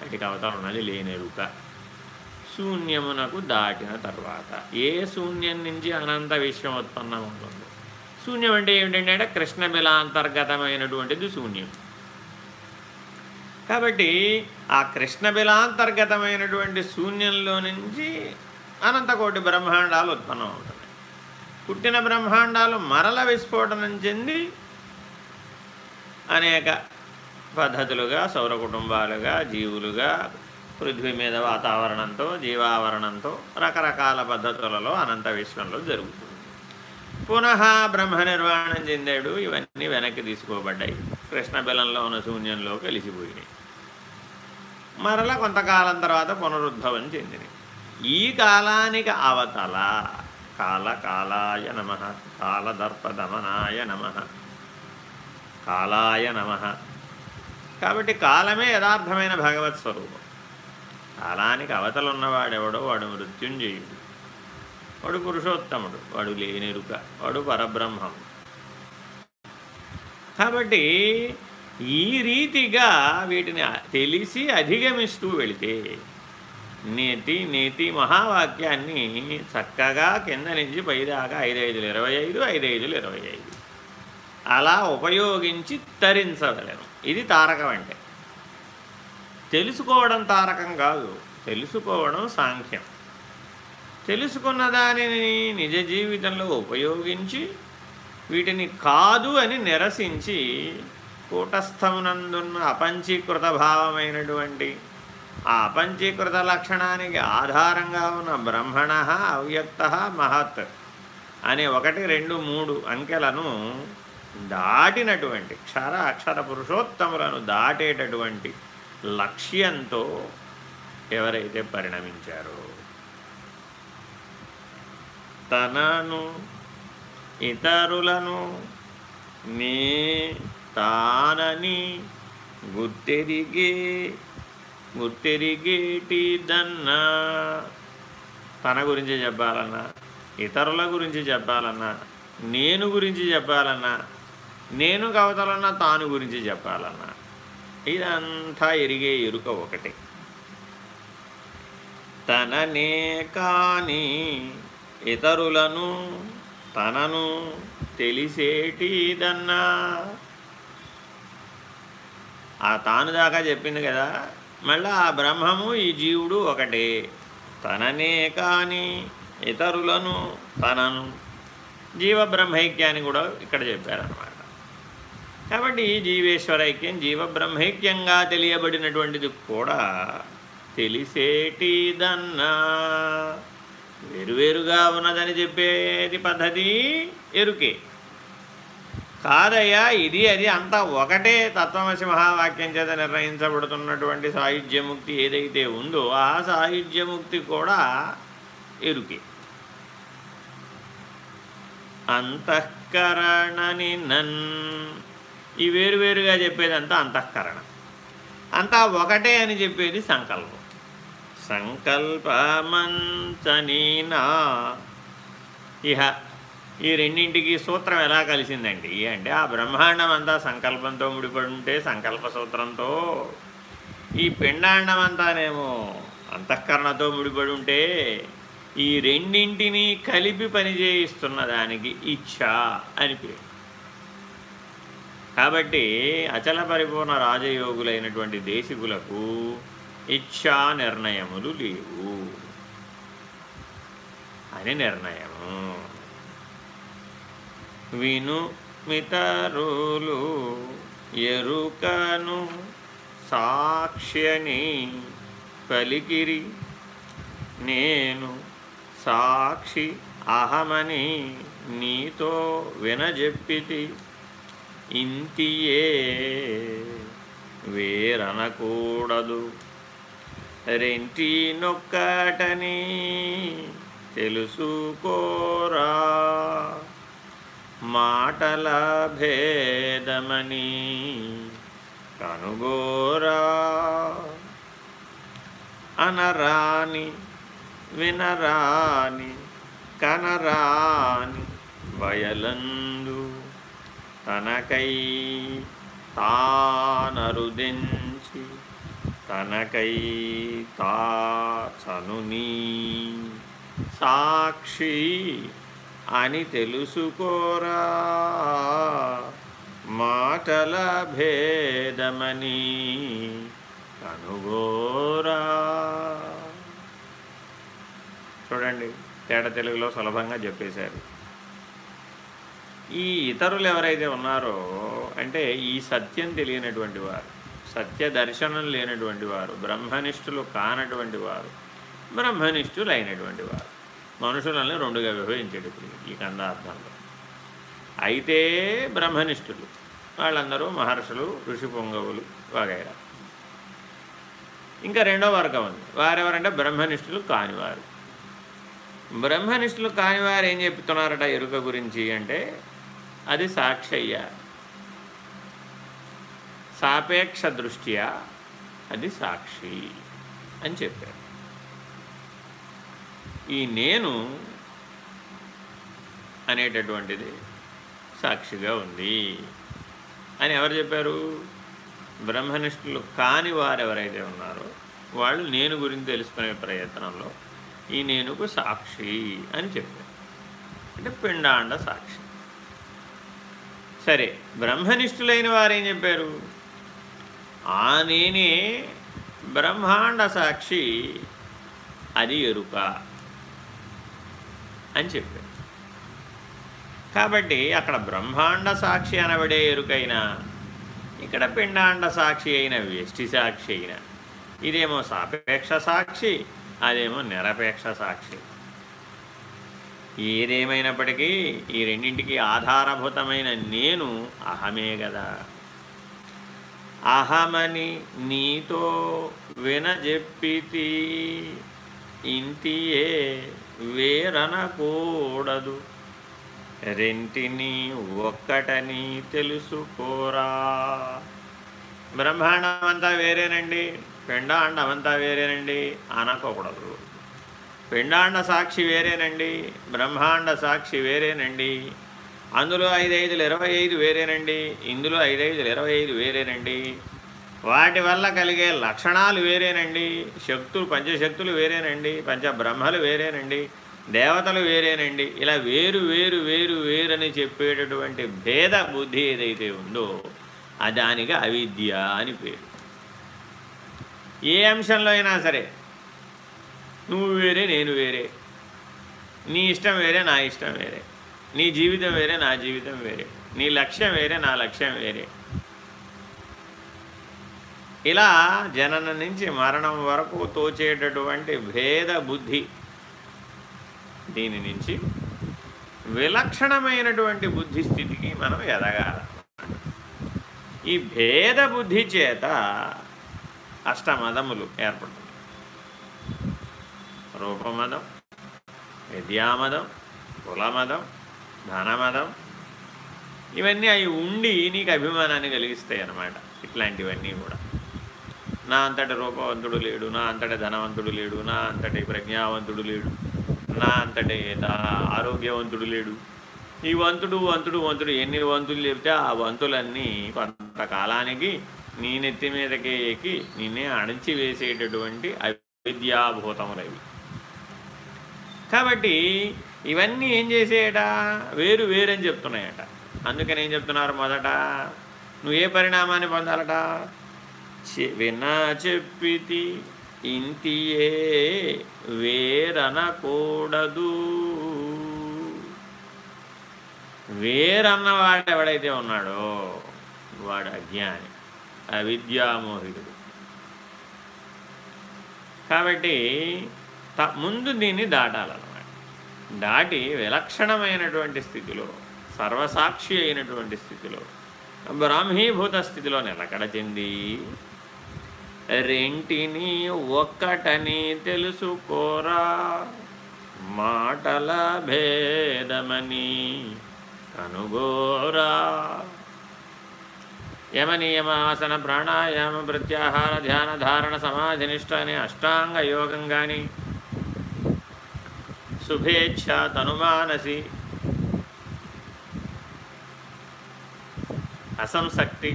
వాటికి అవతలు ఉన్నది లేనెరుక శూన్యమునకు దాటిన తర్వాత ఏ శూన్యం నుంచి అనంత విశ్వం ఉత్పన్నమవుతుంది శూన్యం అంటే ఏమిటంటే కృష్ణ బిలాంతర్గతమైనటువంటిది శూన్యం. కాబట్టి ఆ కృష్ణ బిలాంతర్గతమైనటువంటి శూన్యంలో నుంచి అనంతకోటి బ్రహ్మాండాలు ఉత్పన్నం అవుతున్నాయి. పుట్టిన బ్రహ్మాండాలు మరల విస్ఫోటనం చెంది అనేక పద్ధతులుగా సౌర కుటుంబాలుగా జీవులుగా పృథ్వీ మీద వాతావరణంతో జీవావరణంతో రకరకాల పద్ధతులలో అనంత విశ్వంలో జరుగుతుంది. పునః బ్రహ్మ నిర్వాణం చెందాడు ఇవన్నీ వెనక్కి తీసుకోబడ్డాయి. కృష్ణబిలంలో ఉన్న శూన్యంలో కలిసిపోయినాయి. మరలా కొంతకాలం తర్వాత పునరుద్భవం చెందినవి ఈ కాలానికి అవతల కాల కాలాయ నమ కాలదర్పదమనాయ నమ కాలాయ నమ. కాబట్టి కాలమే యథార్థమైన భగవత్ స్వరూపం. కాలానికి అవతలున్నవాడెవడో వాడు మృత్యుంజయుడు. వాడు పురుషోత్తముడు వాడు లేనెరుక వాడు పరబ్రహ్మం. కాబట్టి ఈ రీతిగా వీటిని తెలిసి అధిగమిస్తూ వెళితే నేతి నేతి మహావాక్యాన్ని చక్కగా కింద నుంచి పైదాకా ఐదైదులు ఇరవై ఐదు ఐదైదులు ఇరవై ఐదు. అలా ఉపయోగించి తరించగలను ఇది తారకం అంటే. తెలుసుకోవడం తారకం కాదు. తెలుసుకోవడం సాంఖ్యం. తెలుసుకున్న దానిని నిజ జీవితంలో ఉపయోగించి వీటిని కాదు అని నిరసించి కూటస్థమునందున్న అపంచీకృత భావమైనటువంటి ఆ అపంచీకృత లక్షణానికి ఆధారంగా ఉన్న బ్రహ్మణ అవ్యక్త మహత్ అనే ఒకటి రెండు మూడు అంకెలను దాటినటువంటి క్షర అక్షర పురుషోత్తములను దాటేటటువంటి లక్ష్యంతో ఎవరైతే పరిణమించారో తనను ఇతరులను నే తానని గుర్తెరిగే గుర్తెరిగేటిదన్నా తన గురించి చెప్పాలన్నా ఇతరుల గురించి చెప్పాలన్నా నేను గురించి చెప్పాలన్నా నేను కవతలన్నా తాను గురించి చెప్పాలన్నా ఇదంతా ఎరిగే ఎరుక ఒకటి. తననే కాని ఇతరులను తనను తెలిసేటిదన్నా. ఆ తాను దాకా చెప్పింది కదా మళ్ళీ ఆ బ్రహ్మము ఈ జీవుడు ఒకటే. తననే కాని ఇతరులను తనను. జీవ బ్రహ్మైక్యాన్ని కూడా ఇక్కడ చెప్పారన్నమాట. కాబట్టి ఈ జీవేశ్వరైక్యం జీవబ్రహ్మైక్యంగా తెలియబడినటువంటిది కూడా తెలిసేటిదన్నా. వేరువేరుగా ఉన్నదని చెప్పేది పద్ధతి ఎరుకే. కాదయ్యా ఇది అది అంతా ఒకటే తత్వమసి మహావాక్యం చేత నిర్ణయించబడుతున్నటువంటి సాయుధ్యముక్తి ఏదైతే ఉందో ఆ సాయుధ్యముక్తి కూడా ఎరుకే. అంతఃకరణని నన్ ఈ వేరువేరుగా చెప్పేదంతా అంతఃకరణ. అంతా ఒకటే అని చెప్పేది సంకల్పం. సంకల్పమంచనీనా ఇహ ఈ రెండింటికి సూత్రం ఎలా కలిసిందండి? అంటే ఆ బ్రహ్మాండం అంతా సంకల్పంతో ముడిపడి ఉంటే సంకల్ప సూత్రంతో ఈ పిండాండం అంతానేమో అంతఃకరణతో ముడిపడి ఉంటే ఈ రెండింటినీ కలిపి పనిచేయిస్తున్న దానికి ఇచ్ఛ అని పేరు. కాబట్టి అచల పరిపూర్ణ రాజయోగులైనటువంటి దేశికులకు ఇచ్ఛా నిర్ణయములు లేవు. అని నిర్ణయము. విను మితరులు ఎరుకను సాక్ష్యని పలికిరి. నేను సాక్షి అహమని నీతో వినజెప్పితి. ఇంతియే వేరనకూడదు. రెంటి నొక్కటని తెలుసుకోరా? మాటల భేదమని కనుగోరా? అనరాని వినరాని కనరాని వయలందు తనకై తానరుదించి తనకై తాచనుని సాక్షి అని తెలుసుకోరా? మాటల భేదమని కనుగోరా? చూడండి తేడ తెలుగులో సులభంగా చెప్పేశారు. ఈ ఇతరులు ఎవరైతే ఉన్నారో అంటే ఈ సత్యం తెలియనటువంటి వారు సత్య దర్శనం లేనటువంటి వారు బ్రహ్మనిష్ఠులు కానటువంటి వారు బ్రహ్మనిష్ఠులు అయినటువంటి వారు మనుషులని రెండుగా విభజించేటప్పుడు ఈ కందార్థంలో. అయితే బ్రహ్మనిష్ఠులు వాళ్ళందరూ మహర్షులు ఋషి పొంగవులు వగైరా. ఇంకా రెండో వర్గం ఉంది. వారెవరంటే బ్రహ్మనిష్ఠులు కానివారు. బ్రహ్మనిష్ఠులు కానివారు ఏం చెప్తున్నారట ఎరుక గురించి అంటే అది సాక్షయ్య. సాపేక్ష దృష్ట్యా అది సాక్షి అని చెప్పారు ఈ నేను అనేటటువంటిది సాక్షిగా ఉంది అని ఎవరు చెప్పారు? బ్రహ్మనిష్ఠులు కాని వారు ఎవరైతే ఉన్నారో వాళ్ళు నేను గురించి తెలుసుకునే ప్రయత్నంలో ఈ నేనుకు సాక్షి అని చెప్పారు. అంటే పిండాండ సాక్షి. సరే బ్రహ్మనిష్ఠులైన వారేం చెప్పారు? ఆ నేనే బ్రహ్మాండ సాక్షి అది ఎరుక అని చెప్పారు. కాబట్టి అక్కడ బ్రహ్మాండ సాక్షి అనబడే ఎరుకైనా ఇక్కడ పిండాండ సాక్షి అయిన వ్యష్టి సాక్షి అయిన ఇదేమో సాపేక్ష సాక్షి అదేమో నిరపేక్ష సాక్షి. ఏదేమైనప్పటికీ ఈ రెండింటికి ఆధారభూతమైన నేను అహమే కదా అహమని నీతో వినజెప్పితి ఇంటియే వేరనకూడదు. రెంటిని ఒక్కటని తెలుసుకోరా. బ్రహ్మాండం అంతా వేరేనండి పిండాండం అంతా వేరేనండి అనకూడదు. పిండాండ సాక్షి వేరేనండి బ్రహ్మాండ సాక్షి వేరేనండి. అందులో ఐదైదులు ఇరవై ఐదు వేరేనండి ఇందులో ఐదైదులు ఇరవై ఐదు వేరేనండి. వాటి వల్ల కలిగే లక్షణాలు వేరేనండి శక్తులు పంచశక్తులు వేరేనండి పంచబ్రహ్మలు వేరేనండి దేవతలు వేరేనండి. ఇలా వేరు వేరు వేరు వేరని చెప్పేటటువంటి భేద బుద్ధి ఏదైతే ఉందో దానికి అవిద్య అని పేరు. ఏ అంశంలో అయినా సరే నువ్వు వేరే నేను వేరే. నీ ఇష్టం వేరే నా ఇష్టం వేరే. నీ జీవితం వేరే నా జీవితం వేరే. నీ లక్ష్యం వేరే నా లక్ష్యం వేరే. ఇలా జనన నుంచి మరణం వరకు తోచేటటువంటి భేద బుద్ధి దీని నుంచి విలక్షణమైనటువంటి బుద్ధి స్థితికి మనం ఎదగాల. ఈ భేద బుద్ధి చేత అష్టమదములు ఏర్పడుతుంది రూపమదం విద్యామదం కులమదం ధనమదం ఇవన్నీ అవి ఉండి నీకు అభిమానాన్ని కలిగిస్తాయి అన్నమాట. ఇట్లాంటివన్నీ కూడా. నా అంతటి రూపవంతుడు లేడు నా అంతటి ధనవంతుడు లేడు నా అంతటి ప్రజ్ఞావంతుడు లేడు నా అంతటి ఆరోగ్యవంతుడు లేడు. ఈ వంతుడు వంతుడు వంతుడు ఎన్ని వంతులు చెప్తే ఆ వంతులన్నీ కొంతకాలానికి నీ నెత్తి మీదకే ఎక్కి నిన్నే అణిచివేసేటటువంటి అవిద్యాభూతములవి కాబట్టి ఇవన్నీ ఏం చేసేయట? వేరు వేరని చెప్తున్నాయట. అందుకని ఏం చెప్తున్నారు మొదట? నువ్వు ఏ పరిణామాన్ని పొందాలట? వినా చెప్పితి ఇంతియే వేరనకూడదు. వేరన్నవాడు ఎవడైతే ఉన్నాడో వాడు అజ్ఞాని అవిద్యామోహితుడు. కాబట్టి త ముందు దీన్ని దాటాలట. దాటి విలక్షణమైనటువంటి స్థితిలో సర్వసాక్షి అయినటువంటి స్థితిలో బ్రాహ్మీభూత స్థితిలో నిలకడ చెంది రెంటిని ఒక్కటని తెలుసుకోరా? మాటల భేదమని కనుగోరా. యమనియమ ఆసన ప్రాణాయామ ప్రత్యాహార ధ్యాన ధారణ సమాధినిష్ట అనే అష్టాంగ యోగం కానీ శుభేచ్ఛ తనుమానసి అసంశక్తి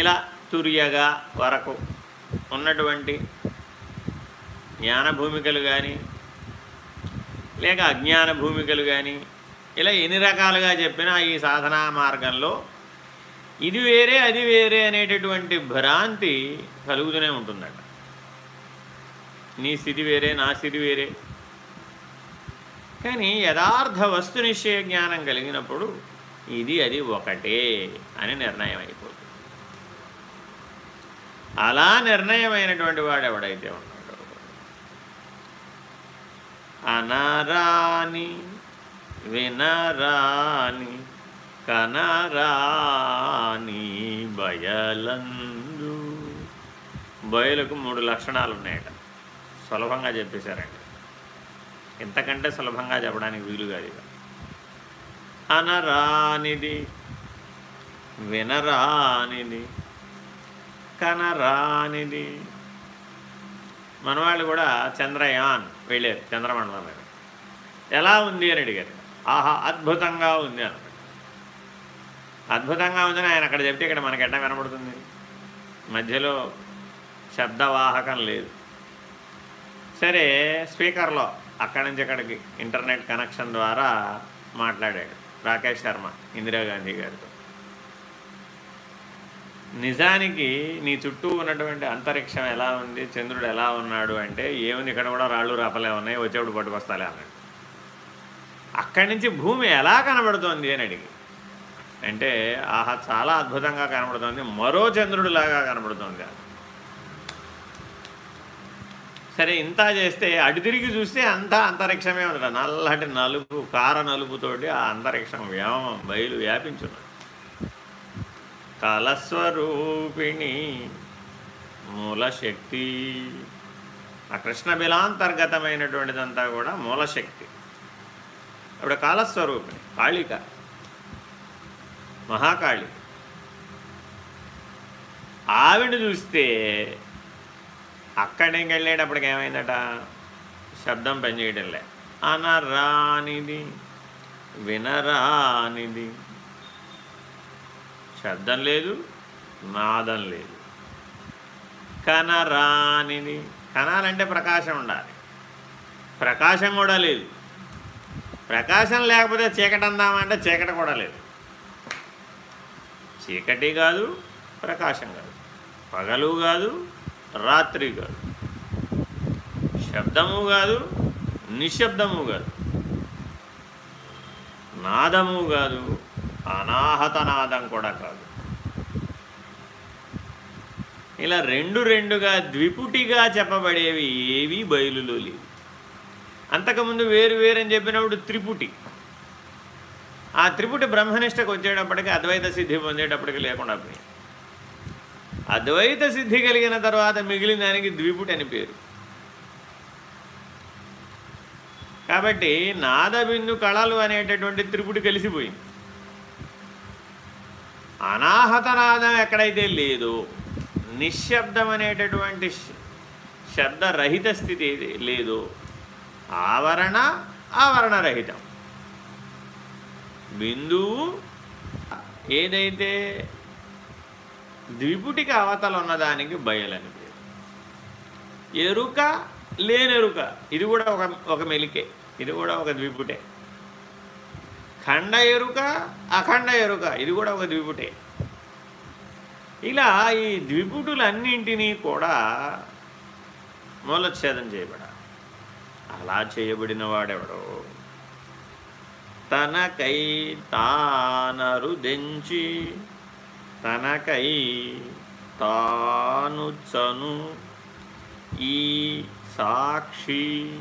ఇలా తుర్యగా వరకు ఉన్నటువంటి జ్ఞాన భూమికలు కానీ లేక అజ్ఞాన భూమికలు కానీ ఇలా ఎన్ని రకాలుగా చెప్పినా ఈ సాధనా మార్గంలో ఇది వేరే అది వేరే అనేటటువంటి భ్రాంతి కలుగుతూనే ఉంటుందట. నీ స్థితి వేరే నా స్థితి వేరే. కానీ యథార్థ వస్తు నిశ్చయ జ్ఞానం కలిగినప్పుడు ఇది అది ఒకటే అని నిర్ణయం అయిపోతుంది అలా నిర్ణయమైనటువంటి వాడు ఎవడైతే ఉన్నాడో అనరాని వినరాని కనరాని బయలందు. బయలకు మూడు లక్షణాలు ఉన్నాయట సులభంగా చెప్పేశారండి. ఇంతకంటే సులభంగా చెప్పడానికి వీలు కాదు ఇక. అనరానిది వినరానిది కనరానిది. మనవాళ్ళు కూడా చంద్రయాన్ వెళ్ళారు చంద్రమండలం మీద ఎలా ఉంది అని అడిగారు. ఆహా అద్భుతంగా ఉంది అన్నమాట అద్భుతంగా ఉందని ఆయన అక్కడ చెప్తే ఇక్కడ మనకి ఎట్లా వినపడుతుంది మధ్యలో శబ్దవాహకం లేదు. సరే స్పీకర్లో. అక్కడి నుంచి అక్కడికి ఇంటర్నెట్ కనెక్షన్ ద్వారా మాట్లాడాడు. రాకేష్ శర్మ ఇందిరాగాంధీ గారితో. నిజానికి నీ చుట్టూ ఉన్నటువంటి అంతరిక్షం ఎలా ఉంది? చంద్రుడు ఎలా ఉన్నాడు అంటే ఏముంది ఇక్కడ కూడా రాళ్ళు రాపలే ఉన్నాయి వచ్చేప్పుడు పట్టుకొస్తాలే అన్నాడు. అక్కడి నుంచి భూమి ఎలా కనబడుతోంది అని అడిగి. అంటే ఆహా చాలా అద్భుతంగా కనబడుతోంది. మరో చంద్రుడిలాగా కనబడుతోంది. అది సరే ఇంత చేస్తే అటు తిరిగి చూస్తే అంతా అంతరిక్షమే ఉంది నల్లటి నలుపు కార నలుపుతోటి ఆ అంతరిక్షం వ్యామం బయలు వ్యాపించున్నాడు కలస్వరూపిణి మూలశక్తి ఆ కృష్ణ బిలాంతర్గతమైనటువంటిదంతా కూడా మూలశక్తి ఇప్పుడు కాలస్వరూపిణి కాళిక మహాకాళి ఆవిడ చూస్తే అక్కడి నుంచి వెళ్ళేటప్పటికి ఏమైందట? శబ్దం పనిచేయడంలే అనరానిది వినరానిది. శబ్దం లేదు నాదం లేదు. కనరానిది. కనాలంటే ప్రకాశం ఉండాలి. ప్రకాశం కూడా లేదు. ప్రకాశం లేకపోతే చీకటి అందామంటే చీకటి కూడా లేదు. చీకటి కాదు ప్రకాశం కాదు. పగలు కాదు రాత్రి కాదు శబ్దము కాదు నిశ్శబ్దము కాదు. నాదము కాదు అనాహత నాదం కూడా కాదు. ఇలా రెండు రెండుగా ద్విపుటిగా చెప్పబడేవి ఏవి బయలులో లేవు. అంతకుముందు వేరు వేరని చెప్పినప్పుడు త్రిపుటి. ఆ త్రిపుటి బ్రహ్మనిష్టకు వచ్చేటప్పటికి అద్వైత సిద్ధి పొందేటప్పటికి లేకుండా పోయింది. అద్వైత సిద్ధి కలిగిన తర్వాత మిగిలిన దానికి ద్విపుటి అని పేరు. కాబట్టి నాదబిందు కళలు అనేటటువంటి త్రిపుటి కలిసిపోయింది. అనాహత నాదం ఎక్కడైతే లేదో నిశ్శబ్దం అనేటటువంటి శబ్దరహిత స్థితి లేదు ఆవరణ ఆవరణరహితం బిందువు ఏదైతే ద్విపుటికి అవతల ఉన్నదానికి బయలని పేరు. ఎరుక లేనెరుక ఇది కూడా ఒక ఒక మెలికే. ఇది కూడా ఒక ద్విపుటే. ఖండ ఎరుక అఖండ ఎరుక. ఇది కూడా ఒక ద్విపుటే. ఇలా ఈ ద్విపుటులన్నింటినీ కూడా మూలఛేదం చేయబడాలి. అలా చేయబడిన వాడెవడో? తనకై తానరుదెంచి తనకై తానుచను ఈ సాక్షి.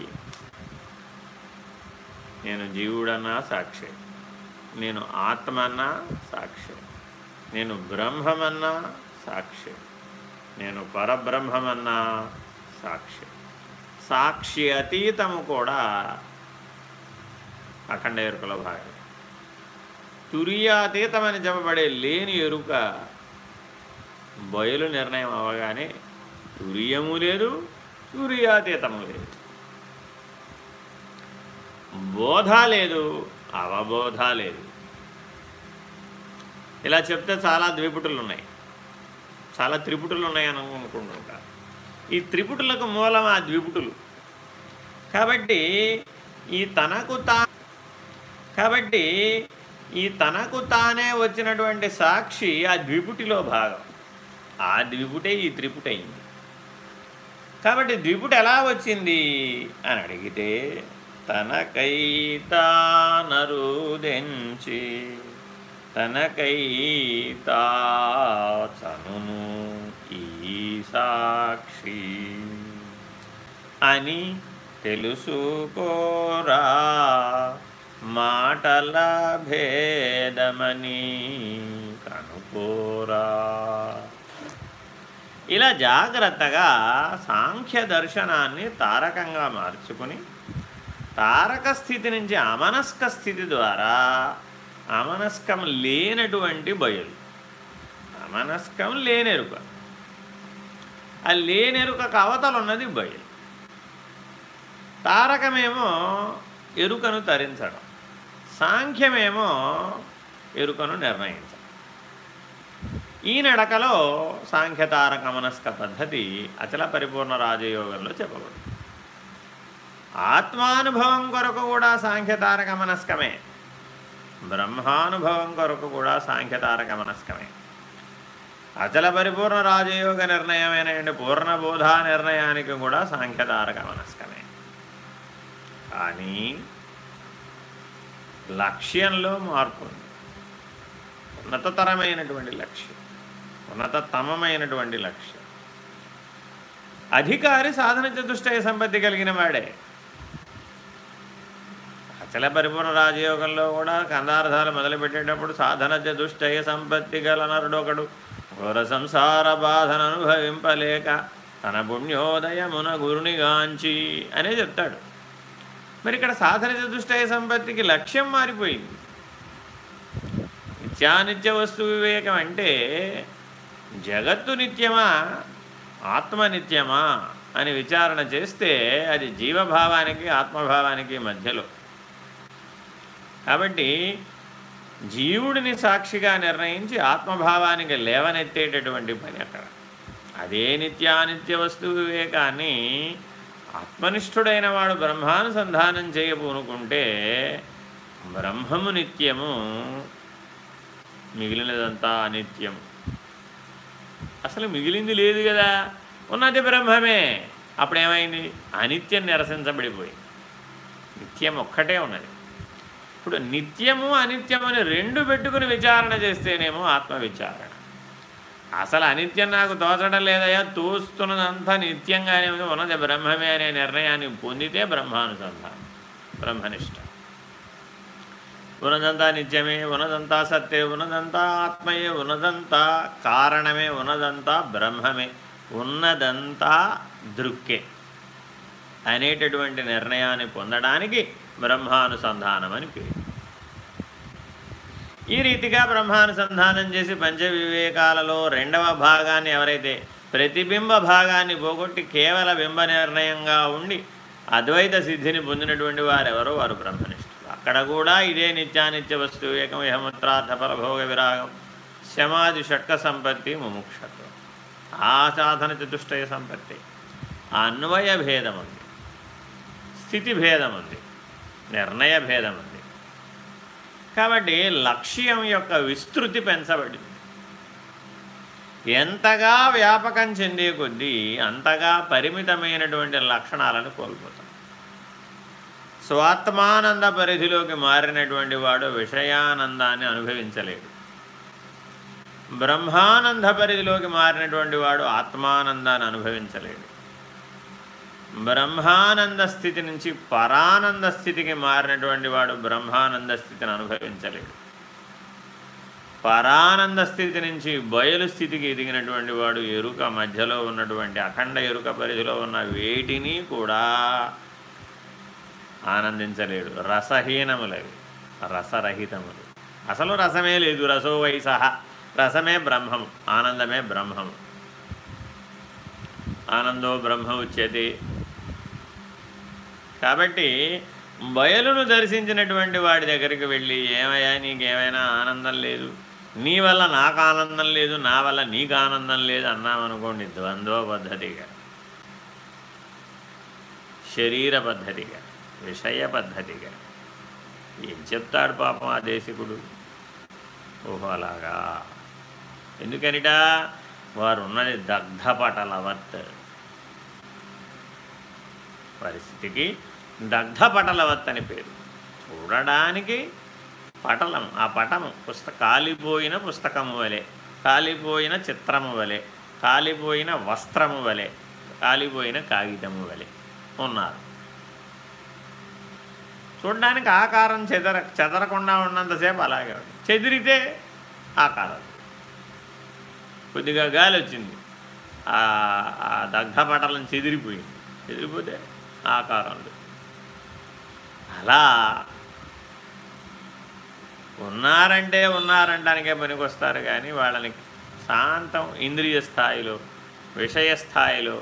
నేను జీవుడన్నా సాక్షి. నేను ఆత్మన్నా సాక్షి. నేను బ్రహ్మమన్నా సాక్షి. నేను పరబ్రహ్మమన్నా సాక్షి. సాక్షి అతీతము కూడా అఖండ ఎరుకల భాగం తురియాతీతమని చెప్పబడే లేని ఎరుక బయలు నిర్ణయం అవగానే తురియము లేదు తురియాతీతము లేదు. బోధ లేదు అవబోధ లేదు. ఇలా చెప్తే చాలా ద్విపుటులు ఉన్నాయి చాలా త్రిపుటులు ఉన్నాయని అనుకుంటుంటారు ఈ త్రిపుటులకు మూలం ఆ ద్విపుటులు. కాబట్టి ఈ తనకు తా కాబట్టి ఈ తనకు తానే వచ్చినటువంటి సాక్షి ఆ ద్విపుటిలో భాగం. ఆ ద్విపుటే ఈ త్రిపుటయింది. కాబట్టి ద్విపుటి ఎలా వచ్చింది? అని అడిగితే తనకై తానరుదెంచి తనకై తాచనును ఈ సాక్షి అని తెలుసుకోరా? మాటల భేదమని కనుకోరా. ఇలా జాగ్రత్తగా సాంఖ్య దర్శనాన్ని తారకంగా మార్చుకుని తారక స్థితి నుంచి అమనస్క స్థితి ద్వారా అమనస్కం లేనటువంటి బయలు. అమనస్కం లేనెరుక. ఆ లేనెరుక కవతలున్నది బయలు. తారకమేమో ఎరుకను తరించడం. సాంఖ్యమేమో ఎరుకను నిర్ణయించాలి ఈ నడకలో సాంఖ్యతారక మనస్క పద్ధతి అచల పరిపూర్ణ రాజయోగంలో చెప్పబడింది ఆత్మానుభవం కొరకు కూడా సాంఖ్యతారక మనస్కమే బ్రహ్మానుభవం కొరకు కూడా సాంఖ్యతారక మనస్కమే అచల పరిపూర్ణ రాజయోగ నిర్ణయమైన పూర్ణబోధా నిర్ణయానికి కూడా సాంఖ్యతారక మనస్కమే కానీ లక్ష్యంలో మార్పు ఉంది. ఉన్నతతరమైనటువంటి లక్ష్యం ఉన్నతతమమైనటువంటి లక్ష్యం. అధికారి సాధన చతుష్టయ సంపత్తి కలిగిన వాడే. అచల పరిపూర్ణ రాజయోగంలో కూడా కందార్థాలు మొదలుపెట్టేటప్పుడు సాధన చతుష్టయ సంపత్తి గల నరుడొకడు ఘోర సంసార బాధను అనుభవింపలేక తన పుణ్యోదయమున గురునిగాంచి అనే చెప్తాడు. మరి ఇక్కడ సాధన చతుష్టయ సంపత్తికి లక్ష్యం మారిపోయింది. నిత్యానిత్య వస్తు వివేకం అంటే జగత్తు నిత్యమా ఆత్మ నిత్యమా అని విచారణ చేస్తే అది జీవభావానికి ఆత్మభావానికి మధ్యలో. కాబట్టి జీవుడిని సాక్షిగా నిర్ణయించి ఆత్మభావానికి లేవనెత్తేటటువంటి పని అక్కడ. అదే నిత్యానిత్య వస్తు వివేకాన్ని ఆత్మనిష్ఠుడైన వాడు బ్రహ్మానుసంధానం చేయబూనుకుంటే బ్రహ్మము నిత్యము మిగిలినదంతా అనిత్యం అసలు మిగిలింది లేదు కదా. ఉన్నది బ్రహ్మమే. అప్పుడేమైంది? అనిత్యం నిరసించబడిపోయింది. నిత్యం ఒక్కటే ఉన్నది. ఇప్పుడు నిత్యము అనిత్యము అని రెండు పెట్టుకుని విచారణ చేస్తేనేమో ఆత్మవిచారణ. అసలు అనిత్యం నాకు తోచడం లేదయా తోస్తున్నదంతా నిత్యంగానే ఉంది. ఉన్నది బ్రహ్మమే అనే నిర్ణయాన్ని పొందితే బ్రహ్మానుసంధానం బ్రహ్మనిష్ట. ఉన్నదంతా నిత్యమే ఉన్నదంతా సత్యే ఉన్నదంతా ఆత్మయే ఉన్నదంతా కారణమే ఉన్నదంతా బ్రహ్మమే ఉన్నదంతా దృక్కే అనేటటువంటి నిర్ణయాన్ని పొందడానికి బ్రహ్మానుసంధానం అని పేరు. ఈ రీతిగా బ్రహ్మానుసంధానం చేసి పంచవివేకాలలో రెండవ భాగాన్ని ఎవరైతే ప్రతిబింబ భాగాన్ని పోగొట్టి కేవల బింబ నిర్ణయంగా ఉండి అద్వైత సిద్ధిని పొందినటువంటి వారెవరో వారు బ్రహ్మనిష్ఠులు. అక్కడ కూడా ఇదే నిత్యానిత్య వస్తువు ఏకం యహమత్రార్థ పరభోగ విరాగం శమాది షట్క సంపత్తి ముముక్షత్వం. ఆ సాధన చతుష్టయ సంపత్తి. అన్వయ భేదం ఉంది స్థితి భేదం ఉంది నిర్ణయ భేదం ఉంది కాబట్టి లక్ష్యం యొక్క విస్తృతి పెంచబడింది. ఎంతగా వ్యాపకం చెందే కొద్దీ అంతగా పరిమితమైనటువంటి లక్షణాలను కోల్పోతాం. స్వాత్మానంద పరిధిలోకి మారినటువంటి వాడు విషయానందాన్ని అనుభవించలేడు. బ్రహ్మానంద పరిధిలోకి మారినటువంటి వాడు ఆత్మానందాన్ని అనుభవించలేడు. బ్రహ్మానంద స్థితి నుంచి పరానంద స్థితికి మారినటువంటి వాడు బ్రహ్మానంద స్థితిని అనుభవించలేడు పరానంద స్థితి నుంచి బయలు స్థితికి ఎదిగినటువంటి వాడు ఎరుక మధ్యలో ఉన్నటువంటి అఖండ ఎరుక పరిధిలో ఉన్న వేటిని కూడా ఆనందించలేడు. రసహీనములవి. రసరహితములు. అసలు రసమే లేదు. రసో వైసహ రసమే బ్రహ్మం ఆనందమే బ్రహ్మం ఆనందో బ్రహ్మ ఉచ్యతే. కాబట్టి బయలును దర్శించినటువంటి వాడి దగ్గరికి వెళ్ళి ఏమయ్యా నీకేమైనా ఆనందం లేదు? నీ వల్ల నాకు ఆనందం లేదు నా వల్ల నీకు ఆనందం లేదు అన్నామనుకోండి ద్వంద్వ పద్ధతిగా. శరీర పద్ధతిగా విషయ పద్ధతిగా. ఏం చెప్తాడు పాపం ఆ దేశికుడు? ఓహో అలాగా. ఎందుకనిట? వారు ఉన్నది దగ్ధపటలవత్ పరిస్థితికి దగ్ధపటలవత్ అని పేరు. చూడడానికి పటలం ఆ పటము పుస్తక కాలిపోయిన పుస్తకము వలె కాలిపోయిన చిత్రము వలె కాలిపోయిన వస్త్రము వలె కాలిపోయిన కాగితము వలె ఉన్నారు. చూడడానికి ఆకారం చెదర చెదరకుండా ఉన్నంతసేపు అలాగే చెదిరితే ఆకారం. కొద్దిగా గాలి వచ్చింది. ఆ దగ్ధపటలం చెదిరిపోయింది. చెదిరిపోతే ఆకారం అలా ఉన్నారంటే ఉన్నారంటానికే పనికొస్తారు కానీ వాళ్ళని శాంతం ఇంద్రియ స్థాయిలో విషయ స్థాయిలో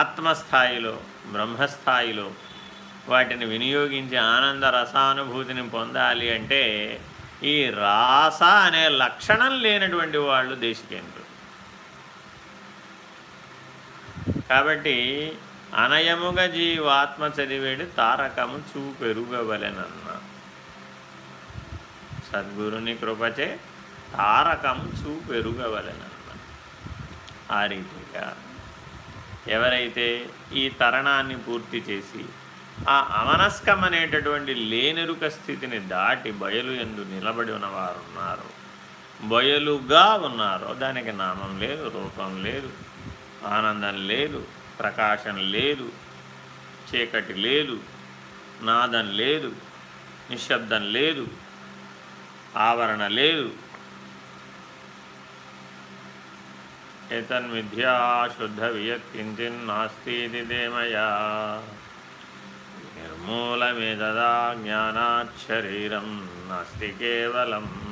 ఆత్మస్థాయిలో బ్రహ్మస్థాయిలో వాటిని వినియోగించి ఆనంద రసానుభూతిని పొందాలి అంటే ఈ రాస అనే లక్షణం లేనటువంటి వాళ్ళు దేశికేంద్రులు. కాబట్టి అనయముగ జీవాత్మ చదివేడు తారకము చూపెరుగవలెనన్న. సద్గురుని కృపచే తారకం చూపెరుగవలెనన్న. ఆ రీతిగా ఎవరైతే ఈ తరణాన్ని పూర్తి చేసి ఆ అమనస్కం అనేటటువంటి లేనెరుక స్థితిని దాటి బయలు ఎందు నిలబడి ఉన్నవారు ఉన్నారు బయలుగా ఉన్నారో దానికి నామం లేదు రూపం లేదు ఆనందం లేదు ప్రకాశం లేదు చీకటి లేదు నాదం లేదు నిశ్శబ్దం లేదు ఆవరణ లేదు. ఏతన్మిథ్యా శుద్ధ వియత్కించిన్నాస్తి దేమయా? నిర్మూలమేదా జ్ఞానాత్ శరీరం నాస్తి కేవలం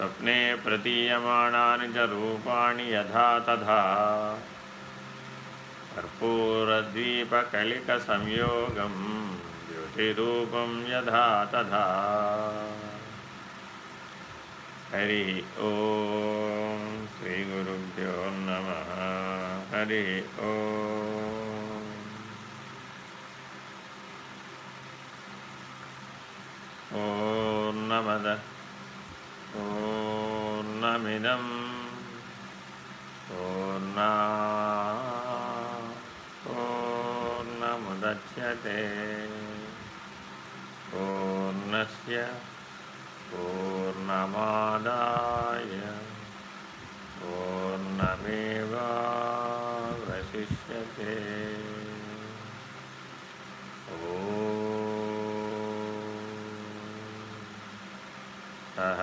स्वप्ने प्रतीयमानानि च रूपाणि यथा तथा। कर्पूरद्वीपकलिकसंयोगं ज्योतिरूपं यथा तथा। हरि ॐ श्रीगुरुभ्यो नमः। हरि ॐ ॐ नमः। పూర్ణమిదం పూర్ణ పూర్ణముద్యతే పూర్ణస్ పూర్ణమాదాయ పూర్ణమేవాశిష్యే